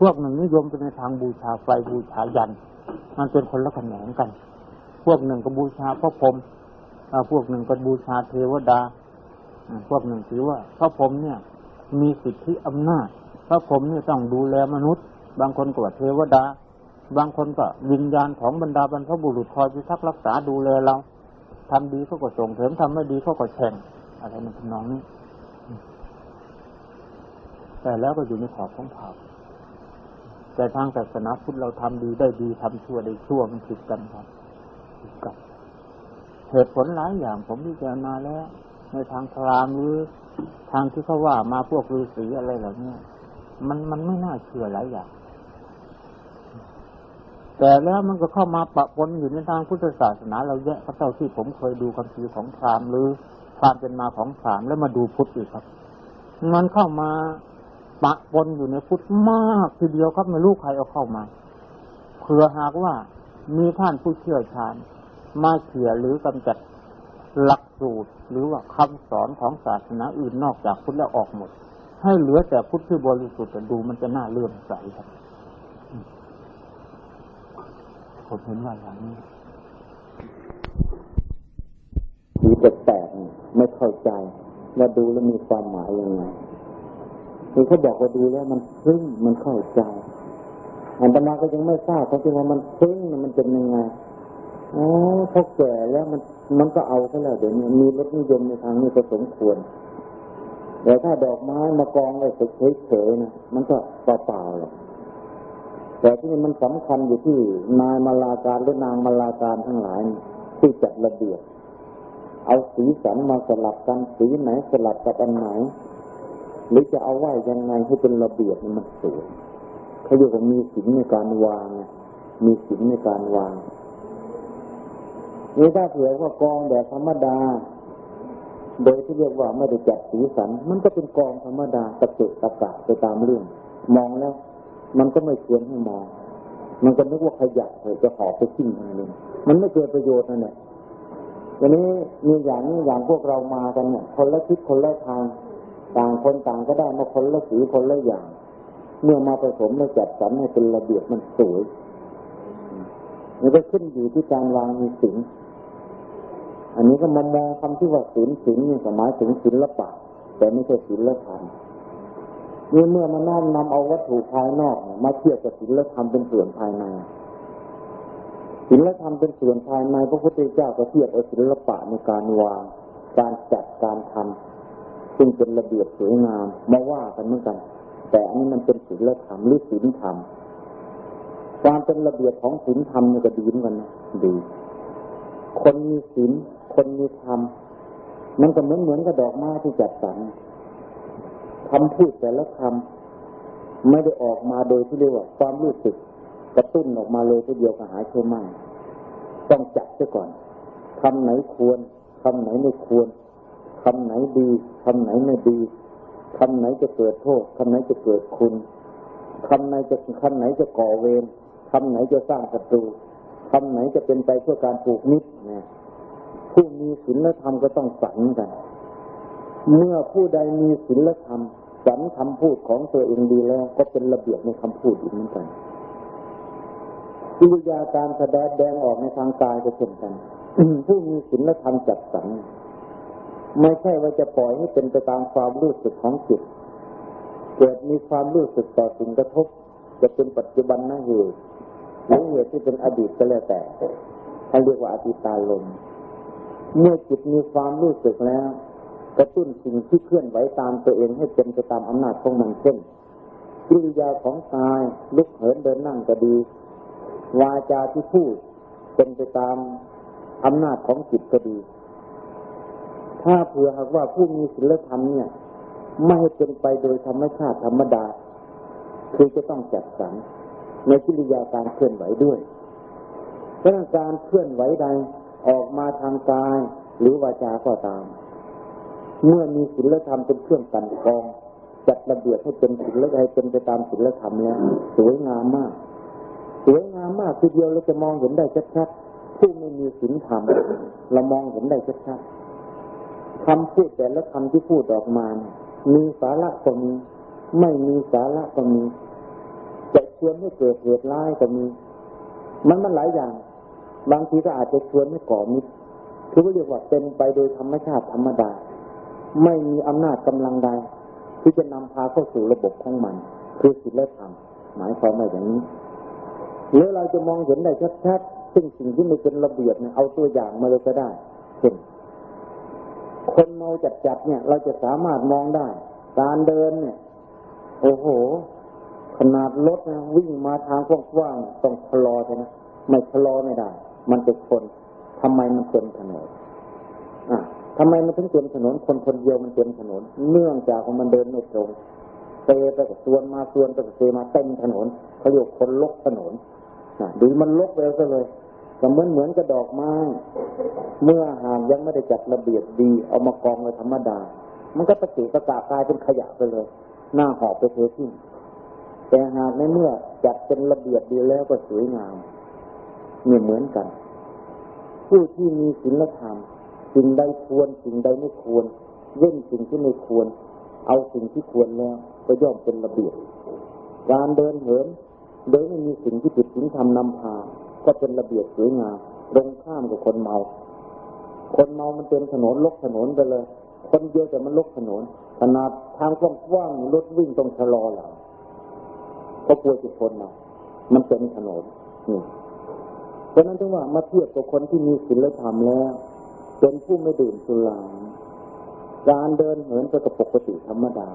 พวกหนึ่งนิยมไปในทางบูชาไฟบูชายัน มันเป็นคนละแขนงกัน พวกหนึ่งก็บูชาพระพรหมพวกหนึ่งก็บูชาเทวดา พวกหนึ่งถือว่าพระพรหมเนี่ย มีสิทธิอำนาจ พระพรหมเนี่ยต้องดูแลมนุษย์ บางคนก็ว่าเทวดา บางคนก็วิญญาณของบรรดาบรรพบุรุษคอยพิทักษ์รักษาดูแลเราทำดีเขาก็ส่งเสริมทำไม่ดีเขาก็แช่งอะไรในทำนองนี้ แต่แล้วก็อยู่ในขอบของเผ่าแต่ทางศาสนาพุทธเราทำดีได้ดีทำชั่วได้ชั่วมันผิดกันครับ กันเหตุผลหลายอย่างผมพิจารณาแล้ว ในทางพรามหรือทางที่เขาว่ามาพวกฤาษีอะไรเหล่านี้มันมันไม่น่าเชื่อหลายอย่างแต่แล้วมันก็เข้ามาปะปนอยู่ในทางพุทธศาสนา เราแยะพระเจ้าที่ผมเคยดูคำพีของพรามหรือความเป็นมาของพรามแล้วมาดูพุทธอีกครับ มันเข้ามาปะปนอยู่ในพุทธมากทีเดียวครับไม่รู้ใครเอาเข้ามาเผื่อหากว่ามีท่านผู้เชี่ยวชาญ มาเขี่ยหรือกำจัดหลักสูตรหรือว่าคำสอนของศาสนาอื่นนอกจากพุทธแล้วออกหมด ให้เหลือแต่พุทธที่บริสุทธิ์ดูมันจะน่าเลื่อมใสครับผมเห็นว่าอย่างนี้สีแปลกๆไม่เข้าใจว่าดูแล้วมีความหมายยังไงคือเขาบอกว่าดูแล้วมันซึ้งมันเข้าใจอันตมาก็ยังไม่ทราบเขาคิดว่ามันซึ้งมันเป็นยังไง อ๋อเขาแก่แล้วมันมันก็เอาเขาแล้วเดี๋ยวนี้มีรสนิยมในทางนี้ก็สมควรแต่ถ้าดอกไม้มากองไว้เฉยๆนะมันก็เปล่าๆหรอกแต่ที่มันสำคัญอยู่ที่นายมาลาการหรือนางมาลาการทั้งหลายที่จัดระเบียบเอาสีสันมาสลับกันสีไหนสลับกับอันไหนหรือจะเอาไว้ยังไงให้เป็นระเบียบมันสวยเขาเรียกว่ามีสินในการวางมีสินในการวาง นี่ถ้าเผื่อว่ากองแบบธรรมดา โดยที่เรียกว่าไม่ได้จัดสีสัน มันก็เป็นกองธรรมดาตะเกียกตะกะไปตามเรื่อง มองแล้ว มันก็ไม่ควรให้มอง มันก็นึกว่าขยะเถอะจะหอบไปทิ้งอะไรเลยมันไม่เกิดประโยชน์นั่นแหละวันนี้มีอย่างนี้อย่างพวกเรามากันเนี่ยคนละทิศคนละทาง ต่างคนต่างก็ได้มาคนละสีคนละอย่าง เมื่อมาผสมและจัดสรรให้เป็นระเบียบมันสวยมันก็ขึ้นอยู่ที่การวางมีสิ่ง อันนี้ก็มามองคำที่ว่าศีลศีลนี่หมายถึงศิลปะแต่ไม่ใช่ศิลธรรมนี่เมื่อมาน้อมนำเอาวัตถุภายนอกมาเทียบกับศิลธรรมเป็นส่วนภายในศิลธรรมเป็นส่วนภายในพระพุทธเจ้าก็เทียบเอาศิลปะในการวาง การจัดการทำซึ่งเป็นระเบียบสวยงามมาว่ากันเหมือนกัน แต่อันนี้มันเป็นศิลธรรมหรือศีลธรรมความเป็นระเบียบของศีลธรรมนี่ก็ดีเหมือนกันนะดี คนมีศีลคนมีธรรมมันก็เหมือนเหมือนกับดอกไม้ที่จัดสรรคำพูดแต่ละคำไม่ได้ออกมาโดยที่เรียกว่าความรู้สึกกระตุ้นออกมาเลยทีเดียวก็หายใช่ไหมต้องจับซะก่อนคำไหนควรคำไหนไม่ควรคำไหนดีคำไหนไม่ดีคำไหนจะเกิดโทษคำไหนจะเกิดคุณคำไหนจะคำไหนจะก่อเวรคำไหนจะสร้างศัตรู คำไหนจะเป็นไปเพื่อการปลูกมิตรนะผู้มีศีลธรรมก็ต้องสันกัน เมื่อผู้ใดมีศีลธรรมสันคำพูดของตัวเองดีแล้ว ก็เป็นระเบียบในคำพูดอีกเหมือนกันกิริยาการแสดงออกในทางกายก็เช่นกันผู้มีศีลธรรมจัดสรรไม่ใช่ว่าจะปล่อยให้เป็นไปตามความรู้สึกของจิตเกิดมีความรู้สึกต่อสิ่งกระทบ จะเป็นปัจจุบันนะเหตุ หรือเหตุที่เป็นอดีตก็แล้วแต่เขาเรียกว่าอติตาลม เมื่อจิตมีความรู้สึกแล้วกระตุ้นสิ่งที่เคลื่อนไหวตามตัวเองให้เป็นไปตามอำนาจของมันเช่นกิริยาของกายลุกเหินเดินนั่งก็ดี วาจาที่พูดเป็นไปตามอำนาจของจิตก็ดี ถ้าเผื่อหากว่าผู้มีศีลธรรมเนี่ย ไม่ให้เป็นไปโดยธรรมชาติธรรมดา คือจะต้องจัดสรร ในกิริยาการเคลื่อนไหวด้วยเพราะการเคลื่อนไหวใดออกมาทางกายหรือวาจาก็ตาม เมื่อมีศีลธรรมเป็นเครื่องกันกอง จัดระเบียบให้เป็นศีลให้เป็นไปตามศีลธรรมแล้วสวยงามมาก สวยงามมากทีเดียวเราจะมองเห็นได้ชัดๆผู้ไม่มีศีลธรรมเรามองเห็นได้ชัดๆคำพูดแต่ละคำที่พูดออกมา มีสาระก็มี ไม่มีสาระก็มี ชวนให้เกิดเหตุร้ายก็มี มันมันหลายอย่าง บางทีก็อาจจะชวนให้ก่อมิตรคือเรียกว่าเป็นไปโดยธรรมชาติธรรมดา ไม่มีอำนาจกำลังใด ที่จะนำพาเข้าสู่ระบบของมัน คือศีลธรรมหมายความว่าอย่างนี้หรือเราจะมองเห็นได้ชัดๆซึ่งสิ่งที่ไม่เป็นระเบียบเนี่ยเอาตัวอย่างมาเลยก็ได้เช่นคนเมาจัดๆเนี่ย เราจะสามารถมองได้ การเดินเนี่ย โอ้โห ขนาดรถนะวิ่งมาทางกว้างๆต้องชะลอใช่ไหมไม่ชะลอไม่ได้ มันเป็นคนทำไมมันเต็มถนนอะทำไมมันถึงเต็มถนน คนคนเดียวมันเต็มถนน เนื่องจากมันเดินไม่ตรงเตะไปกับส่วนมาส่วนไปกับเตมาเต็มถนนเขาโยกคนลกถนนนะดีมันลกไปซะเลยก็เหมือนเหมือนกับดอกไม้ เมื่อหางยังไม่ได้จัดระเบียบดี เอามากองไว้ธรรมดา มันก็ตะกีตะกากลายเป็นขยะไปเลย หน้าหอบไปเททิ้ง แต่หากในเมื่อจัดเป็นระเบียบดีแล้วก็สวยงามนี่เหมือนกัน ผู้ที่มีศีลธรรมสิ่งใดควรสิ่งใดไม่ควรเว้นสิ่งที่ไม่ควร เอาสิ่งที่ควรแล้วก็ย่อมเป็นระเบียบ การเดินเหินโดยไม่มีสิ่งที่ผิดศีลธรรมนำพา ก็เป็นระเบียบสวยงามตรงข้ามกับคนเมา คนเมามันเป็นถนนลกถนนไปเลย คนเดียวแต่มันลกถนนขนาดทางกว้างๆรถวิ่งตรงชะลอหลัง ก็กลัวจะชนมามันเป็นถนนนี่ราะนั้นถึงว่ามาเทียบกับคนที่มีศีลธรรมแล้ว เป็นผู้ไม่ดื่มสุราการเดินเหินไปกับปกติธรรมดา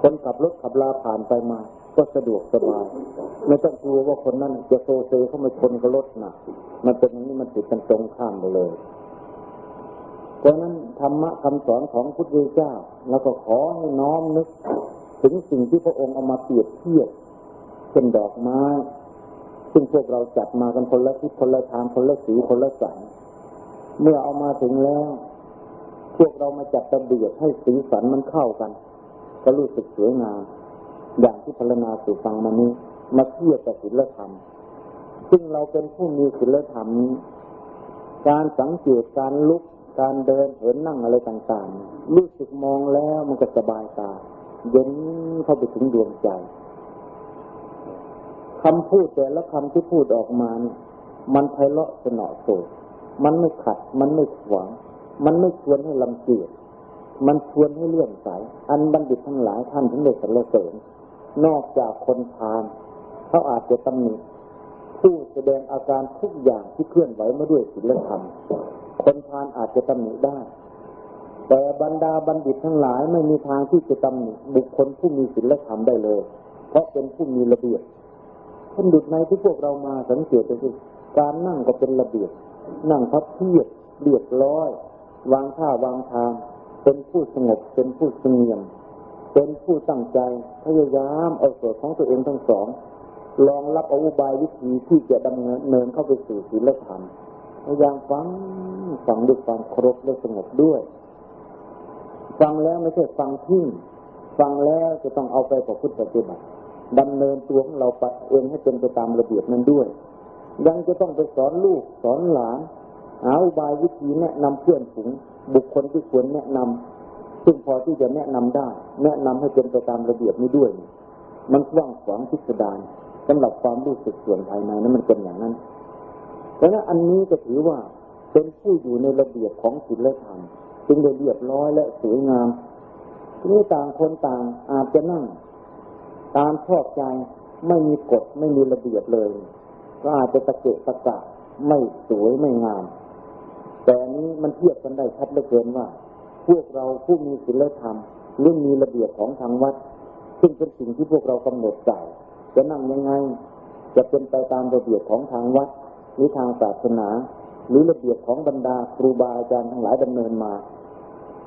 คนขับรถขับลาผ่านไปมา ก็สะดวกสบาย ไม่ต้องกลัวว่าคนนั้นจะโซเซเข้ามาชนกับรถนะมันเป็นอย่างนี้มันติดกันตรงข้ามไปเลยเพราะนั้นธรรมะคำสอนของพุทธเจ้าเราก็ขอให้น้อมนึก ถึงสิ่งที่พระองค์เอามาเปรียบเทียบ เช่นดอกไม้ ซึ่งพวกเราจัดมากันคนละทิศคนละทางคนละสีคนละสันเมื่อเอามาถึงแล้ว พวกเรามาจัดระเบียบให้สีสันมันเข้ากัน ก็รู้สึกสวยงาม อย่างที่พรรณนาสู่ฟังมานี้ มาเทียบกับศีลธรรม ซึ่งเราเป็นผู้มีศีลธรรมนี้ การสังเกตการลุกการเดินเหินนั่งอะไรต่างๆ รู้สึกมองแล้วมันก็สบายตา เย็นเข้าไปถึงดวงใจ คำพูดแต่ละคำที่พูดออกมาเนี่ยมันไพเราะสนอโสดมันไม่ขัด มันไม่ขวาง มันไม่ชวนให้ลำเกียจมันชวนให้เลื่อนสายอันบัณฑิตทั้งหลายท่านถึงได้สรรเสริญนอกจากคนทาน เขาอาจจะตำหนิผู้แสดงอาการทุกอย่างที่เคลื่อนไหวมาด้วยศีลธรรม คนทานอาจจะตำหนิได้ แต่บรรดาบัณฑิตทั้งหลายไม่มีทางที่จะตำหนิบุคคลผู้มีศีลธรรมได้เลย เพราะเป็นผู้มีระเบียบ ท่านดุจในที่พวกเรามาสังเกตดูสิการนั่งก็เป็นระเบียบ นั่งพับเพียบเรียบร้อย วางท่าวางทาง เป็นผู้สงบ เป็นผู้สงเงียม เป็นผู้ตั้งใจ พยายามเอาส่วนของตัวเองทั้งสอง ลองรับอาอุบายวิธีที่จะดำเนินเข้าไปสู่ศีลธรรม พยายามฟัง ฟังด้วยความเคารพและสงบด้วย ฟังแล้วไม่ใช่ฟังทิ้ง ฟังแล้วจะต้องเอาไปประพฤติปฏิบัติ ดำเนินตัวของเราเองให้เป็นไปตามระเบียบนั้นด้วย ยังจะต้องไปสอนลูกสอนหลานหาอุบายวิธีแนะนำเพื่อนฝูงบุคคลที่ควรแนะนำซึ่งพอที่จะแนะนำได้ แนะนำให้เป็นไปตามระเบียบนี้ด้วย มันกว้างขวางพิสดารสำหรับความรู้สึกส่วนภายในนั้นมันเป็นอย่างนั้นดังนั้นอันนี้ก็ถือว่าเป็นผู้อยู่ในระเบียบของศีลธรรมจึงได้เรียบร้อยและสวยงามทีนี้ต่างคนต่างอาจจะนั่ง ตามชอบใจไม่มีกฎไม่มีระเบียบเลย ก็อาจจะตะเกะตะกะไม่สวยไม่งาม แต่นี้มันเทียบกันได้ชัดเหลือเกินว่า พวกเราผู้มีศีลธรรมเรื่องมีระเบียบของทางวัด ซึ่งเป็นสิ่งที่พวกเรากำหนดใจจะนั่งยังไง จะเป็นไปตามระเบียบของทางวัดหรือทางศาสนา หรือระเบียบของบรรดาครูบาอาจารย์ทั้งหลายดำเนินมา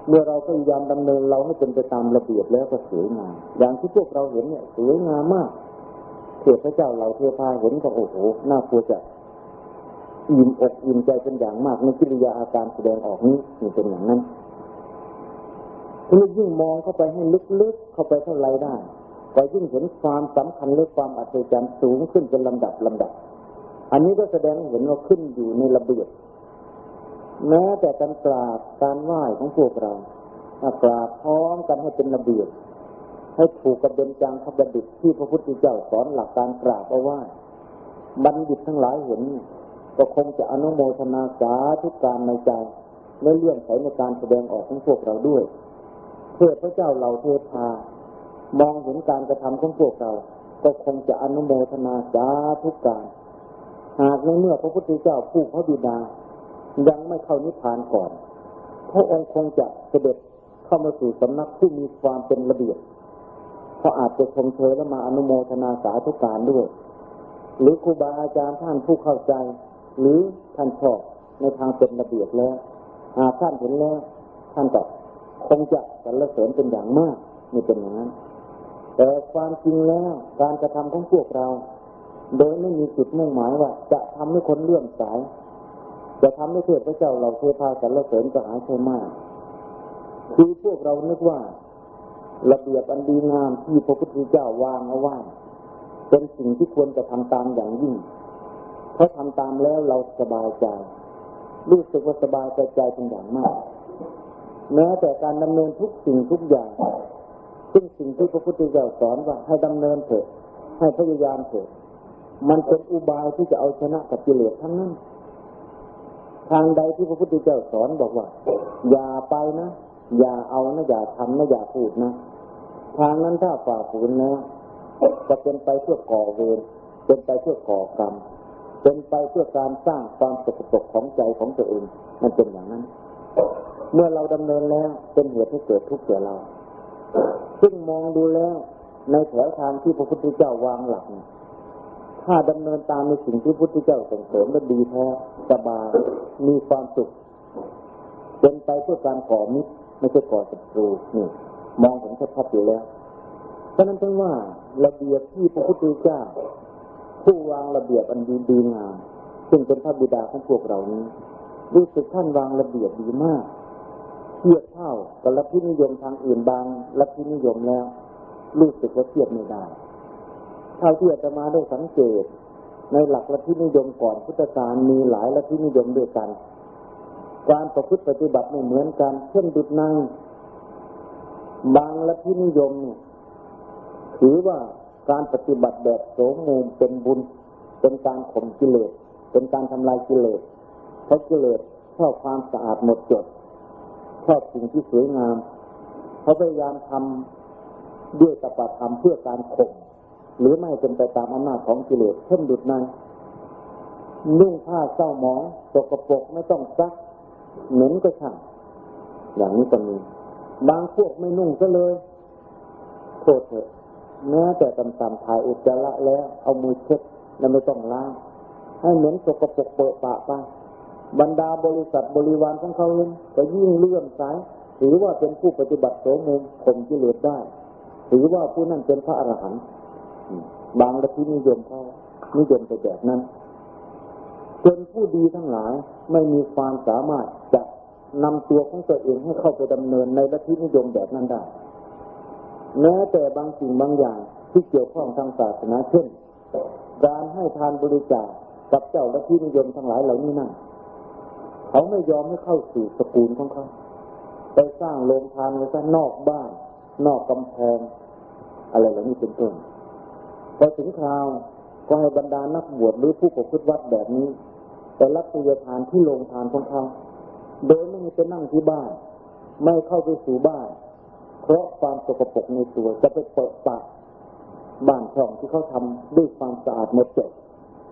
เมื่อเราพยายามดำเนินเราให้เป็นไปตามระเบียบแล้วก็สวยงามอย่างที่พวกเราเห็นเนี่ยสวยงามมากเทพเจ้าเราเทพาเห็นก็โอ้โหน่ากลัวจะอิ่มอกอิ่มใจเป็นอย่างมากในกิริยาอาการแสดงออกนี้นี่เป็นอย่างนั้นทีนี้ยิ่งมองเข้าไปให้ลึกๆเข้าไปเท่าไรได้ก็ยิ่งเห็นความสำคัญและความอัศจรรย์สูงขึ้นเป็นลำดับลำดับ อันนี้ก็แสดงเห็นว่าขึ้นอยู่ในระเบียบ แม้แต่การกราบการไหว้ของพวกเรากราบพร้อมกันให้เป็นระเบียบให้ถูกกับเบญจางคบัณฑิตที่พระพุทธเจ้าสอนหลักการกราบเอาไว้บัณฑิตทั้งหลายเห็น ก็คงจะอนุโมทนาสาทุกการในใจและเลื่อนใสในการแสดงออกของพวกเราด้วยเทพระเจ้าเหล่าเทพามองเห็นการกระทำของพวกเรา ก็คงจะอนุโมทนาสาทุกการ หากในเมื่อพระพุทธเจ้าผู้พระบิดา ยังไม่เข้านิพพานก่อน พระองค์คงจะเสด็จเข้ามาสู่สำนักผู้มีความเป็นระเบียบเพราะอาจจะชมเชยและมาอนุโมทนาสาธุการด้วย หรือครูบาอาจารย์ท่านผู้เข้าใจ หรือท่านชอบในทางเป็นระเบียบแล้วหากท่านเห็นแล้วท่านก็คงจะสรรเสริญเป็นอย่างมากนี่เป็นอย่างนั้น แต่ความจริงแล้วการกระทำของพวกเรา โดยไม่มีจุดมุ่งหมายว่า จะทำให้คนเลื่อมสาย จะทำให้เทพเจ้าเราเทพาสรรเสริญจะหาใช่มาก คือพวกเรานึกว่า ระเบียบอันดีงามที่พระพุทธเจ้าวางเอาไว้เป็นสิ่งที่ควรจะทำตามอย่างยิ่ง เพราะทำตามแล้วเราสบายใจ รู้สึกว่าสบายใจใจเป็นอย่างมาก แม้แต่การดำเนินทุกสิ่งทุกอย่าง ซึ่งสิ่งที่พระพุทธเจ้าสอนว่าให้ดำเนินเถิดให้พยายามเถิดมันเป็นอุบายที่จะเอาชนะกับกิเลสทั้งนั้น ทางใดที่พระพุทธเจ้าสอนบอกว่า อย่าไปนะ อย่าเอานะ อย่าทำนะ อย่าพูดนะ ทางนั้นถ้าฝ่าฝืนนะจะเป็นไปเพื่อก่อเวรเป็นไปเพื่อก่อกรรม เป็นไปเพื่อการสร้างความสกปรกของใจของตัวเอง มันเป็นอย่างนั้น เมื่อเราดำเนินแล้วเป็นเหตุให้เกิดทุกข์แก่เรา ซึ่งมองดูแล้วในแถวทางที่พระพุทธเจ้าวางหลักเนี่ย ถ้าดำเนินตามในสิ่งที่พุทธเจ้าส่งเสริมและดีแท้สบายมีความสุขเป็นไปเพื่อการก่อมิตรไม่ใช่ก่อศัตรูนี่มองเห็นชัดๆอยู่แล้วเพราะนั้นถึงว่าระเบียบที่พระพุทธเจ้า ผู้วางระเบียบอันดีดีงามซึ่งเป็นพระบิดาของพวกเรานี้รู้สึกท่านวางระเบียบดีมากเทียบเท่ากับลัทธินิยมทางอื่นบางลัทธินิยมแล้ว รู้สึกว่าเทียบไม่ได้ เท่าที่อาจะมาได้สังเกต ในหลักลัทธินิยมก่อนพุทธกาลมีหลายลัทธินิยมด้วยกัน การประพฤติปฏิบัติไม่เหมือนกัน เช่นดุจในบางลัทธินิยมเนี่ยถือว่าการปฏิบัติแบบโสมมเป็นบุญ เป็นการข่มกิเลส เป็นการทำลายกิเลสเพราะกิเลสชอบความสะอาดหมดจดชอบสิ่งที่สวยงามเขาพยายามทำด้วยตปะธรรมเพื่อการข่ม หรือไม่เป็นไปตามอำนาจของกิเลสเช่นดุดนั้นนุ่งผ้าเศร้าหมองสกปรกไม่ต้องซักเหม็นก็ช่างอย่างนี้ก็มีบางพวกไม่นุ่งก็เลยโทษเถอะแม้แต่ตำๆถ่ายอุจจาระแล้ว เอามือเช็ดแล้วไม่ต้องล้าง ให้เหม็นสกปรกเปิดปะไปบรรดาบริษัทบริวารของเขาเองก็ยิ่งเลื่อมสายถือว่าเป็นผู้ปฏิบัติโสมมข่มกิเลสได้ถือว่าผู้นั้นเป็นพระอรหันต์ บางละที่นิยมเขานิยมไปแบบนั้นจนผู้ดีทั้งหลายไม่มีความสามารถจะนำตัวของตัวเองให้เข้าไปดำเนินในละที่นิยมแบบนั้นได้ แม้แต่บางสิ่งบางอย่างที่เกี่ยวข้องทางศาสนาเช่น การให้ทานบริจาคกับเจ้าละที่นิยมทั้งหลายเหล่านี้นั่นเขาไม่ยอมให้เข้าสู่สกุลของเขาไปสร้างโรงทานไว้ซะนอกบ้าน นอกกำแพง อะไรเหล่านี้เป็นต้น พอถึงคราวก็ให้บรรดานักบวชหรือผู้ปกพฤติวัดแบบนี้แต่รับทยทานที่โรงทานของเขาโดยไม่มีไปนั่งที่บ้าน ไม่เข้าไปสู่บ้าน เพราะความสกปรกในตัวจะไปเปิดปากบ้านช่องที่เขาทำด้วยความสะอาดหมดจด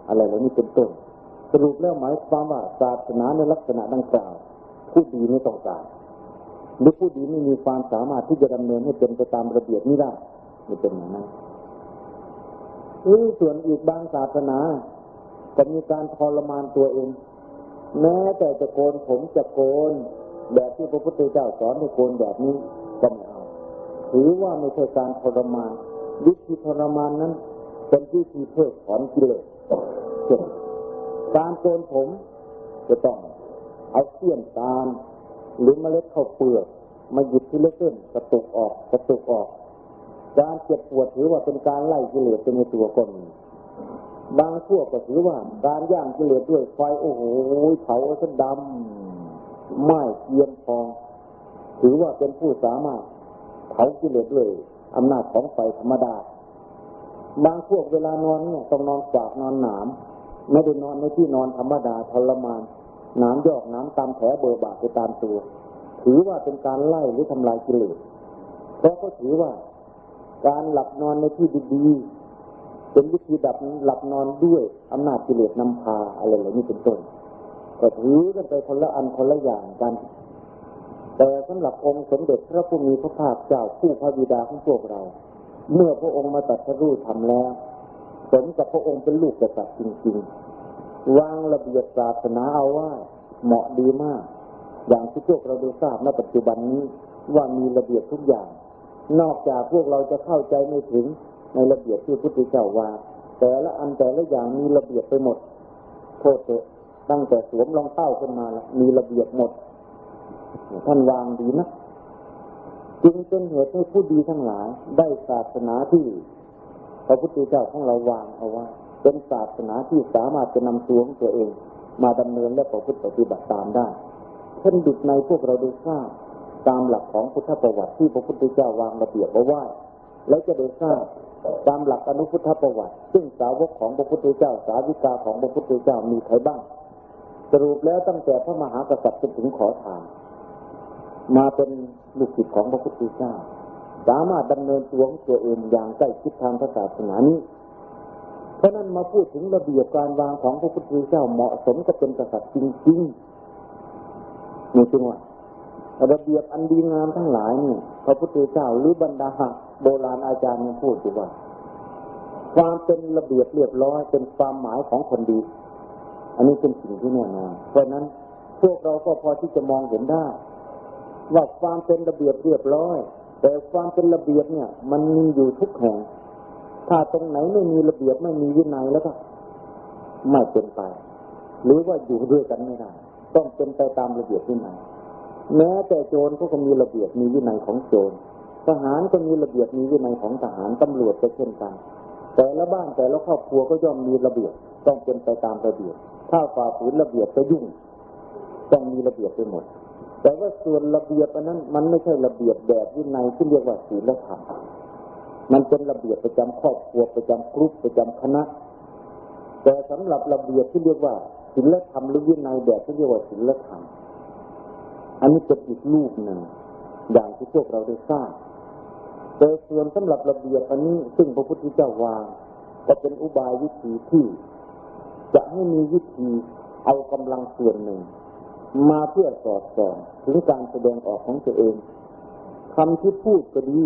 อะไรเหล่านี้เป็นต้นสรุปแล้วหมายความว่าศาสนาในลักษณะดังกล่าวผู้ดีไม่ต้องการหรือผู้ดีไม่มีความสามารถที่จะดำเนินให้เป็นไปตามระเบียบนี้ได้ไม่เป็นอย่างนั้น หรือส่วนอีกบางศาสนา ก็มีการทรมานตัวเอง แม้แต่จะโกนผมจะโกน แบบที่พระพุทธเจ้าสอนให้โกนแบบนี้ก็ไม่เอาถือว่าไม่ใช่การทรมานวิธีทรมานนั้น เป็นวิธีเพิกถอนกิเลสการโกนผมจะต้องเอาเสี้ยนตาลหรือเมล็ดข้าวเปลือกมาหยิบที่เล็กขึ้นกระตุกออกกระตุกออก การเจ็บปวดถือว่าเป็นการไล่กิเลสในตัวก็มีบางพวกก็ถือว่า การย่างกิเลสด้วยไฟโอ้โหเผาซะดำไหม้เกียนพอง ถือว่าเป็นผู้สามารถเผากิเลสเลยอำนาจของไฟธรรมดา บางพวกเวลานอนเนี่ยต้องนอนฝากนอนหนามไม่ได้นอนในที่นอนธรรมดาทรมานน้ำยอกน้ำตามแผลเบอร์บาดไปตามตัว ถือว่าเป็นการไล่หรือทำลายกิเลสเพราะเขาถือว่า การหลับนอนในที่ดีๆเป็นวิธีดับหลับนอนด้วยอำนาจกิเลสนำพาอะไรเหล่านี้เป็นต้นก็ถือกันไปคนละอันคนละอย่างกัน แต่สำหรับองค์สมเด็จพระผู้มีพระภาคเจ้าผู้พระบิดาของพวกเรา เมื่อพระองค์มาตัดสรู้ทำแล้วสมกับพระองค์เป็นลูกกษัตริย์จริงๆ วางระเบียบศาสนาเอาว่าเหมาะดีมาก อย่างที่พวกเราได้ทราบณปัจจุบันนี้ว่ามีระเบียบทุกอย่าง นอกจากพวกเราจะเข้าใจไม่ถึงในระเบียบที่พุทธเจ้าวาแต่ละอันแต่ละอย่างมีระเบียบไปหมดโทษเถอะตั้งแต่สวมรองเท้าขึ้นมาแล้วมีระเบียบหมดท่านวางดีนะจึงเป็นเหตุให้ผู้ดีทั้งหลายได้ศาสนาที่พระพุทธเจ้าของเราวางเอาไว้เป็นศาสนาที่สามารถจะนำตัวของตัวเอง มาดำเนินและประพฤติปฏิบัติตามได้เช่นดุจในพวกเราด้ทราบ ตามหลักของพุทธประวัติที่พระพุทธเจ้าวางระเบียบเอาไว้แล้วจะได้ทราบตามหลักอนุพุทธประวัติ ซึ่งสาวกของพระพุทธเจ้า สาวิกาของพระพุทธเจ้ามีใครบ้าง สรุปแล้วตั้งแต่พระมหากษัตริย์จนถึงขอทานมาเป็นลูกศิษย์ของพระพุทธเจ้า สามารถดำเนินตัวของตัวเองอย่างใกล้ชิดทางศาสนานี้เพราะนั้นมาพูดถึงระเบียบการวางของพระพุทธเจ้าเหมาะสมกับเป็นกษัตริย์จริงๆนี่จึงว่า ระเบียบอันดีงามทั้งหลายนี่พระพุทธเจ้าหรือบรรดาโบราณอาจารย์ยังพูดอยู่ว่า ความเป็นระเบียบเรียบร้อยเป็นความหมายของคนดี อันนี้เป็นสิ่งที่แน่นอนเพราะนั้นพวกเราก็พอที่จะมองเห็นได้ ว่าความเป็นระเบียบเรียบร้อย แต่ความเป็นระเบียบเนี่ย มันมีอยู่ทุกแห่ง ถ้าตรงไหนไม่มีระเบียบไม่มีวินัยแล้วก็ไม่เป็นไป หรือว่าอยู่ด้วยกันไม่ได้ต้องเป็นไปตามระเบียบวินัย แม้แต่โจรก็มีระเบียบมีวินัยของโจร ทหารก็มีระเบียบมีวินัยของทหารตำรวจก็เช่นกัน แต่ละบ้านแต่ละครอบครัวก็ย่อมมีระเบียบต้องเป็นไปตามระเบียบ ถ้าฝ่าฝืนระเบียบก็ยุ่งต้องมีระเบียบไปหมด แต่ว่าส่วนระเบียบอันนั้นมันไม่ใช่ระเบียบแบบวินัยที่เรียกว่าศีลธรรมมันเป็นระเบียบประจำครอบครัวประจำกรุ๊ปประจำคณะ แต่สำหรับระเบียบที่เรียกว่าศีลธรรมหรือวินัยแบบที่เรียกว่าศีลธรรม อันนี้เป็นอีกรูปหนึ่งอย่างที่พวกเราได้ทราบแต่ส่วนสำหรับระเบียบอันนี้ซึ่งพระพุทธเจ้าวางก็เป็นอุบายวิธีที่ จะให้มีวิธีเอากำลังส่วนหนึ่ง มาเพื่อสอดส่องถึงการแสดงออกของตัวเองคำที่พูดก็ดี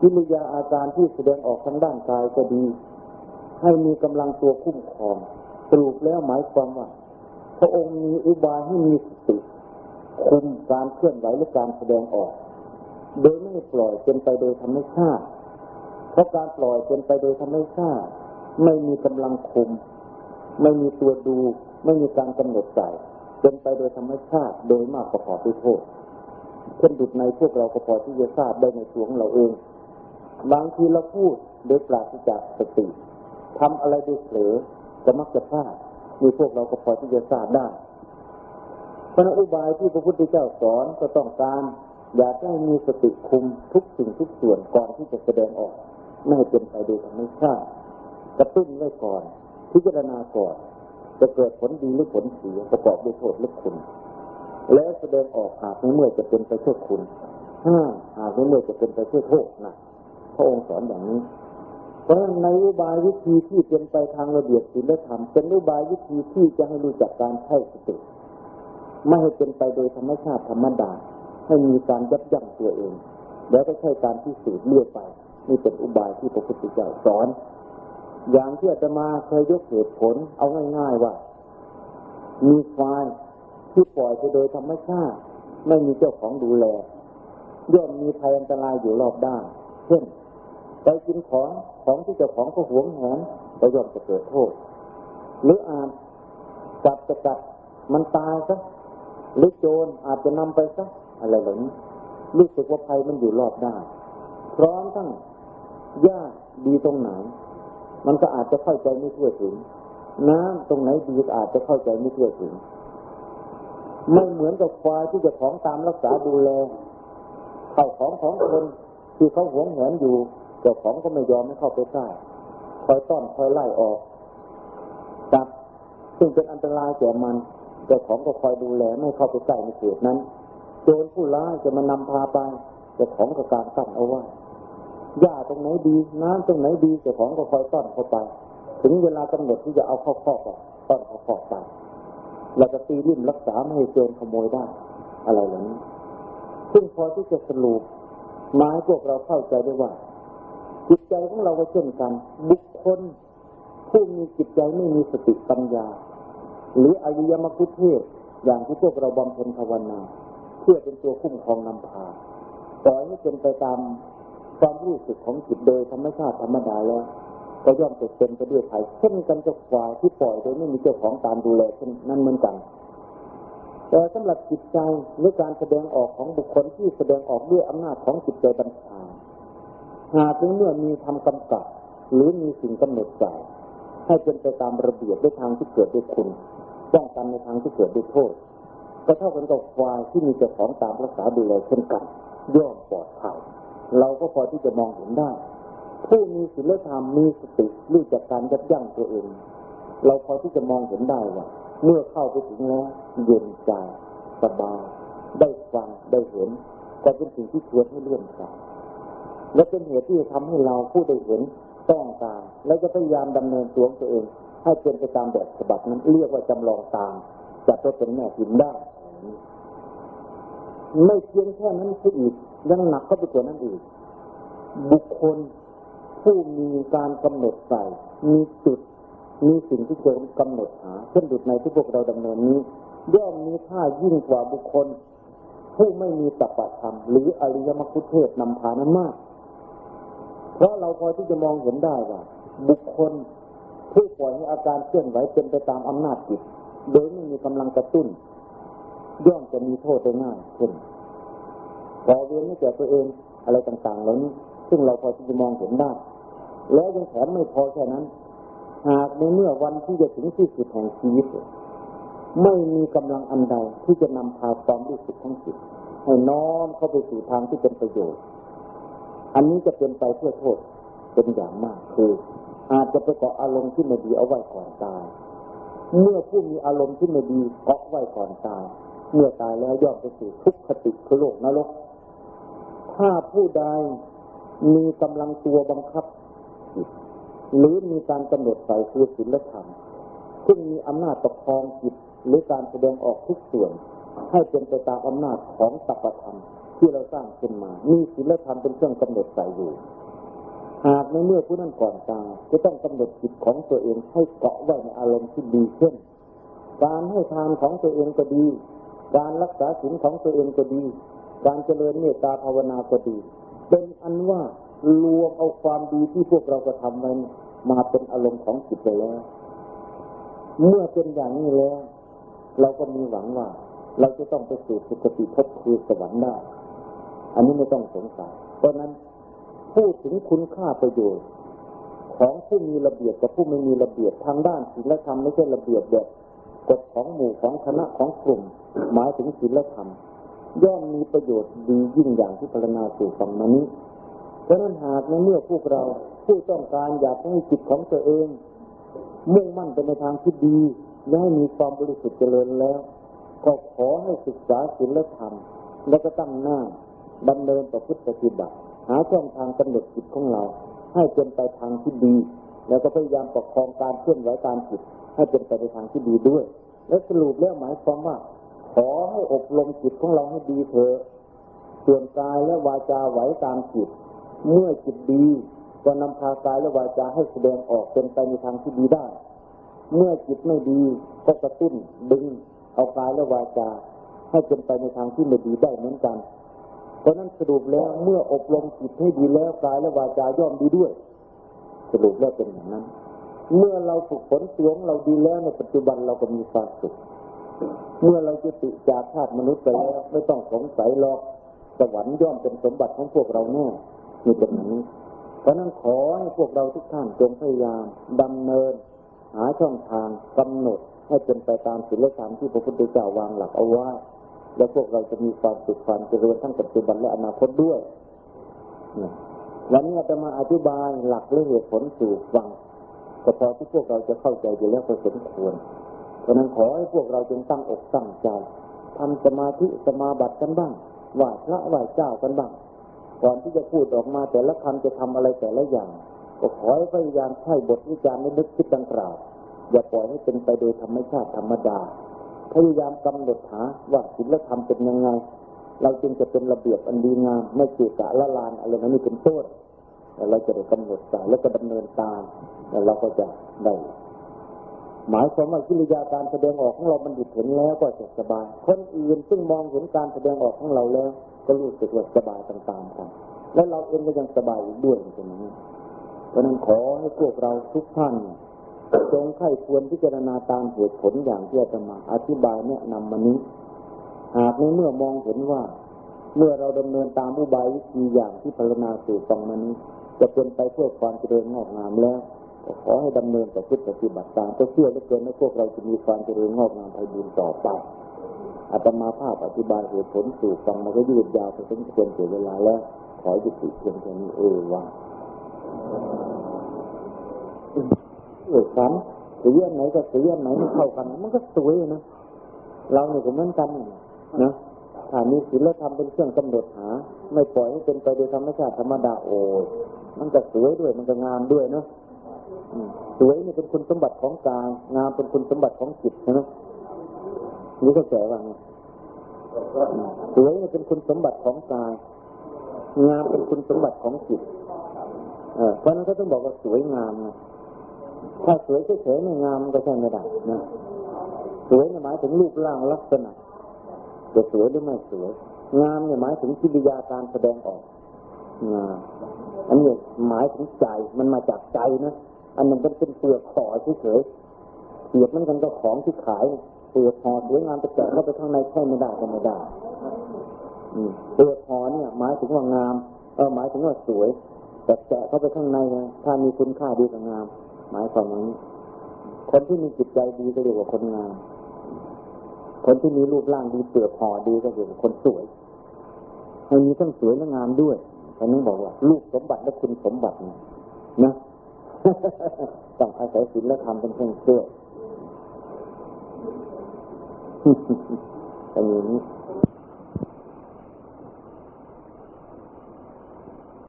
กิริยาอาการที่แสดงออกทางด้านกายก็ดี ให้มีกำลังตัวคุ้มครองสรุปแล้วหมายความว่า พระองค์มีอุบายให้มีสติ คุมการเคลื่อนไหวและการแสดงออก โดยไม่ปล่อยเป็นไปโดยธรรมชาติ เพราะการปล่อยเป็นไปโดยธรรมชาติ ไม่มีกำลังคุม ไม่มีตัวดู ไม่มีการกำหนดใจเป็นไปโดยธรรมชาติ โดยมากประกอบด้วยโทษเช่นดุดในพวกเราก็พอที่จะทราบได้ในตัวของเราเอง บางทีเราพูดโดยปราศจากสติทำอะไรโดยเผลอจะมักจะพลาดมีพวกเราก็พอที่จะทราบได้ พระอุบายที่พระพุทธเจ้าสอนก็ต้องการอยากให้มีสติคุมทุกสิ่งทุกส่วนก่อนที่จะแสดงออก ไม่ให้เป็นไปโดยธรรมชาติกระตุ้นไว้ก่อน พิจารณาก่อน จะเกิดผลดีหรือผลเสียประกอบด้วยโทษหรือคุณ แล้วแสดงออกหากในเมื่อจะเป็นไปเพื่อคุณห้าหากในเมื่อจะเป็นไปเพื่อโทษนะพระองค์สอนอย่างนี้เพราะในอุบายวิธีที่เป็นไปทางระเบียบศีลธรรมเป็นอุบายวิธีที่จะให้รู้จักการใช้สติ ไม่ให้เป็นไปโดยธรรมชาติธรรมดา ให้มีการยับยั้งตัวเอง แล้วก็ใช้การที่สูจเลื่อยไป นี่เป็นอุบายที่พระพุทธเจ้าสอน อย่างที่อาตมาเคยยกเหตุผล เอาง่ายๆว่า มีควายที่ปล่อยไปโดยธรรมชาติ ไม่มีเจ้าของดูแลย่อมมีภัยอันตรายอยู่รอบด้าน เช่น ไปกินของของที่เจ้าของก็หวงแหนก็ย่อมจะเกิดโทษ หรืออาจจับจะกัดมันตายซะ หรือโจรอาจจะนำไปซะอะไรแบบนี้รู้สึกว่าภัยมันอยู่รอบด้านพร้อมทั้งยากดีตรงไหน มันก็อาจจะเข้าใจไม่ทั่วถึง น้ำตรงไหนดีอาจจะเข้าใจไม่ทั่วถึง ไม่เหมือนกับควายที่จะของตามรักษาดูแลเข้าของของคนที่เขาหวงแหนอยู่เจ้าของก็ไม่ยอมไม่เข้าไปใกล้คอยต้อนคอยไล่ออกจับซึ่งเป็นอันตรายแก่มัน เจ้าของก็คอยดูแลไม่เข้าไปใกล้ในเขตนั้นโจรผู้ร้ายจะมานำพาไปเจ้าของก็การกั้นเอาไว้หญ้าตรงไหนดี น้ำตรงไหนดีเจ้าของก็คอยต้อนเข้าไป ถึงเวลากำหนดที่จะเอาเข้าคอกก็ต้อนเข้าคอกไปแล้วก็ตีริ่มรักษาไม่ให้โจรขโมยได้ อะไรเหล่านี้ซึ่งพอที่จะสรุปหมายพวกเราเข้าใจได้ว่า จิตใจของเราก็เช่นกัน บุคคลผู้มีจิตใจไม่มีสติปัญญา หรืออริยมรรคเทศอย่างที่พวกเราบำเพ็ญภาวนาเพื่อเป็นตัวคุ้มครองนำพาปล่อยให้เป็นไปตามความรู้สึกของจิตโดยธรรมชาติธรรมดาแล้วก็ย่อมจะเป็นไปด้วยภัยเช่นกันกับควายที่ปล่อยโดยไม่มีเจ้าของตามดูแลเช่นนั้นเหมือนกันแต่สำหรับจิตใจหรือการแสดงออกของบุคคลที่แสดงออกด้วยอำนาจของจิตใจบัญชาหากเมื่อมีทำกำกับ หรือมีสิ่งกำหนดใจให้เป็นไปตามระเบียบด้วยทางที่เกิดด้วยคุณ ป้องกันในทางที่เกิดด้วยโทษก็เท่ากันกับควายที่มีเจ้าของตามรักษาดูแลเช่นกันย่อมปลอดภัยเราก็พอที่จะมองเห็นได้ ผู้มีศีลธรรมมีสติรู้จักการยับยั้งตัวเอง เราพอที่จะมองเห็นได้ว่าเมื่อเข้าไปถึงแล้วเย็นใจสบายได้ฟังได้เห็นก็เป็นสิ่งที่ชวนให้เลื่อนใจและเป็นเหตุที่จะทำให้เราผู้ได้เห็นต้องการแล้วจะพยายามดำเนินตัวตัวเอง ให้เป็นไปตามแบบฉบับนั้นเรียกว่าจำลองตามจะไปเป็นแม่พิมพ์ได้ ไม่เพียงแค่นั้นคืออีกยังหนักก็ไปกว่านั้นอีก บุคคลผู้มีการกำหนดใส่มีจุด มีสิ่งที่จะกำหนดหาเช่นดุจในที่พวกเราดำเนินนี้ย่อมมีค่ายิ่งกว่าบุคคล ผู้ไม่มีสัพพธรรม หรืออริยมรรคุเทศนำพานั้นมาก เพราะเราพอที่จะมองเห็นได้ว่าบุคคล ปล่อยให้อาการเคลื่อนไหวเป็นไปตามอำนาจจิต โดยไม่มีกำลังกระตุ้น ย่อมจะมีโทษได้ง่ายเช่นก่อเวรให้แก่ตัวเองอะไรต่างๆเหล่านี้ ซึ่งเราพอที่จะมองเห็นได้ แล้วยังแถมไม่พอแค่นั้น หากในเมื่อวันที่จะถึงที่สุดแห่งชีวิต ไม่มีกำลังอันใดที่จะนำพาความรู้สึกของจิตให้น้อมเข้าไปสู่ทางที่เป็นประโยชน์ อันนี้จะเป็นไปเพื่อโทษเป็นอย่างมากคือ อาจจะไปเกาะอารมณ์ที่ไม่ดีเอาไว้ก่อนตาย เมื่อผู้มีอารมณ์ที่ไม่ดีเกาะไว้ก่อนตาย เมื่อตายแล้วย่อมไปสู่ทุกขติคือโลกนรก ถ้าผู้ใดมีกำลังตัวบังคับ หรือมีการกำหนดใส่คือศีลธรรมซึ่งมีอำนาจปกครองจิตหรือการแสดงออกทุกส่วน ให้เป็นไปตามอำนาจของสัพธรรมที่เราสร้างขึ้นมา มีศีลธรรมเป็นเครื่องกำหนดใส่อยู่ หากในเมื่อผู้นั้นก่อนตายจะต้องกำหนดจิตของตัวเองให้เกาะไว้ในอารมณ์ที่ดีเช่นการให้ทานของตัวเองก็ดี การรักษาศีลของตัวเองก็ดี การเจริญเมตตาภาวนาก็ดี เป็นอันว่ารวมเอาความดีที่พวกเราก็ทำไว้มาเป็นอารมณ์ของจิตไปแล้ว เมื่อเป็นอย่างนี้แล้ว เราก็มีหวังว่า เราจะต้องไปสู่สุคติภพคือสวรรค์ได้ อันนี้ไม่ต้องสงสัยเพราะนั้น พูดถึงคุณค่าประโยชน์ของผู้มีระเบียบกับผู้ไม่มีระเบียบทางด้านศีลธรรมไม่ใช่ระเบียบแบบกฎของหมู่ของคณะของกลุ่ม หมายถึงศีลธรรมย่อมมีประโยชน์ดียิ่งอย่างที่พรรณนาสู่ฟังมานี้เพราะนั้นหากในเมื่อพวกเราผู้ต้องการอยากให้จิตของตัวเองมุ่งมั่นไปในทางที่ดีและให้มีความบริสุทธิ์เจริญแล้ว ก็ขอให้ศึกษาศีลธรรม และก็ตั้งหน้าดำเนินต่อพุทธปฏิบัติ หาช่องทางกำหนดจิตของเรา ให้เป็นไปทางที่ดี แล้วก็พยายามประคองการเคลื่อนไหวตามจิต ให้เป็นไปในทางที่ดีด้วย และสรุปแล้วหมายความว่า ขอให้อบรมจิตของเราให้ดีเถอะส่วนกายและวาจาไหวตามจิต เมื่อจิตดีก็นำพากายและวาจาให้แสดงออกเป็นไปในทางที่ดีได้ เมื่อจิตไม่ดีก็กระตุ้นดึงเอากายและวาจาให้เป็นไปในทางที่ไม่ดีได้เหมือนกัน ราะนั้นสรุปแล้วเมื่ออบรมจิตให้ดีแล้วกายและวาจาย่อมดีด้วย สรุปแล้วเป็นอย่างนั้น เมื่อเราฝึกฝนตัวของเราดีแล้วในปัจจุบันเราก็มีความสุขเมื่อเราจะติจากชาติมนุษย์ไปแล้วไม่ต้องสงสัยหรอกสวรรค์ย่อมเป็นสมบัติของพวกเราแน่นี่เป็นอย่างนี้ เพราะนั้นขอให้พวกเราทุกท่านจงพยายามดำเนิน หาช่องทางกำหนดให้เป็นไปตามศีลธรรมที่พระพุทธเจ้าวางหลักเอาไว้ และพวกเราจะมีความสุขความเจริญทั้งปัจจุบันและอนาคตด้วยวันนี้จะมาอธิบายหลักและเหตุผลสู่ฟังก็พอที่พวกเราจะเข้าใจอยู่แล้วก็สมควรเพราะนั้นขอให้พวกเราจงตั้งอกตั้งใจทำสมาธิสมาบัติกันบ้างไหว้พระไหว้เจ้ากันบ้างก่อนที่จะพูดออกมาแต่ละคำจะทำอะไรแต่ละอย่าง ก็ขอให้พยายามใช้บทวิจารณ์ในนึกคิดดังกล่าวอย่าปล่อยให้เป็นไปโดยธรรมชาติธรรมดา พยายามกำหนดหาว่าศีลธรรมเป็นยังไง เราจึงจะเป็นระเบียบอันดีงามไม่เกะกะละลานอะไรนั้นนี่เป็นต้นเราจะได้กำหนดใจแล้วก็ดำเนินตามแล้วเราก็จะได้หมายความว่ากิริยาการแสดงออกของเรามันหยุดเห็นแล้วก็จะสบาย คนอื่นซึ่งมองเห็นการแสดงออกของเราแล้ว ก็รู้สึกว่าสบายต่างๆกัน และเราเองก็ยังสบายอีกด้วยตรงนี้เพราะนั้นขอให้พวกเราทุกท่าน จงไข้ควรพิจารณาตามเหตุผลอย่างที่อาตมาอธิบายแนะนำมานี้ หากในเมื่อมองเห็นว่า เมื่อเราดำเนินตามอุบายวิธีอย่างที่พรรณนาสู่ฟังมานี้ จะเป็นไปเพื่อความเจริญงอกงามแล้วขอให้ดำเนินต่อพุทธปฏิบัติตามก็เชื่อเหลือเกินว่าพวกเราจะมีความเจริญงอกงามไพบูรย์ต่อไปอาตมาภาพอธิบายเหตุผลสู่ฟังมาก็ยืดยาวไปถึงควรเสียเวลาแล้วขอยุติเพียงแค่นี้เออว่า เออฉันสีอันไหนกับสีอันไหนมันเข้ากัน มันก็สวยนะเราเนี่ยก็เหมือนกันนะถ้ามีศีลธรรมเป็นเครื่องกำหนดหา ไม่ปล่อยให้เป็นไปโดยธรรมชาติธรรมดาโอ้ยมันจะสวยด้วย มันจะงามด้วยเนาะสวยนี่เป็นคุณสมบัติของกายงามเป็นคุณสมบัติของจิตนะนี่ก็แก่ว่าไงสวยนี่เป็นคุณสมบัติของกายงามเป็นคุณสมบัติของจิตเพราะฉะนั้นก็ต้องบอกว่าสวยงามนะ ถ้าสวยเฉยๆไม่งามก็ใช่ไม่ได้นะสวยหมายถึงรูปร่างลักษณะจะสวยหรือไม่สวย งามเนี่ยหมายถึงกิริยาการแสดงออกงามอันนี้หมายถึงใจมันมาจากใจนะอันนั้นเป็นเปลือกห่อเฉยๆเปลือกมันกันก็ของที่ขายเปลือกห่อสวยงามแต่แกะเข้าไปข้างในใช่ไม่ได้ก็ไม่ได้เปลือกห่อเนี่ย หมายถึงว่างามเออหมายถึงว่าสวย แต่แกะเข้าไปข้างในนะถ้ามีคุณค่าดีกับงาม หมายความว่านี้คนที่มีจิตใจดีก็เรียกว่าคนงามคนที่มีรูปร่างดีเปลือกห่อดีก็เรียกว่าคนสวยให้มีทั้งสวยและงามด้วยอันนี้บอกว่าลูกสมบัติและคุณสมบัตินะนะต้องอาศัยศีลและธรรมเป็นเครื่องช่วยอันนี้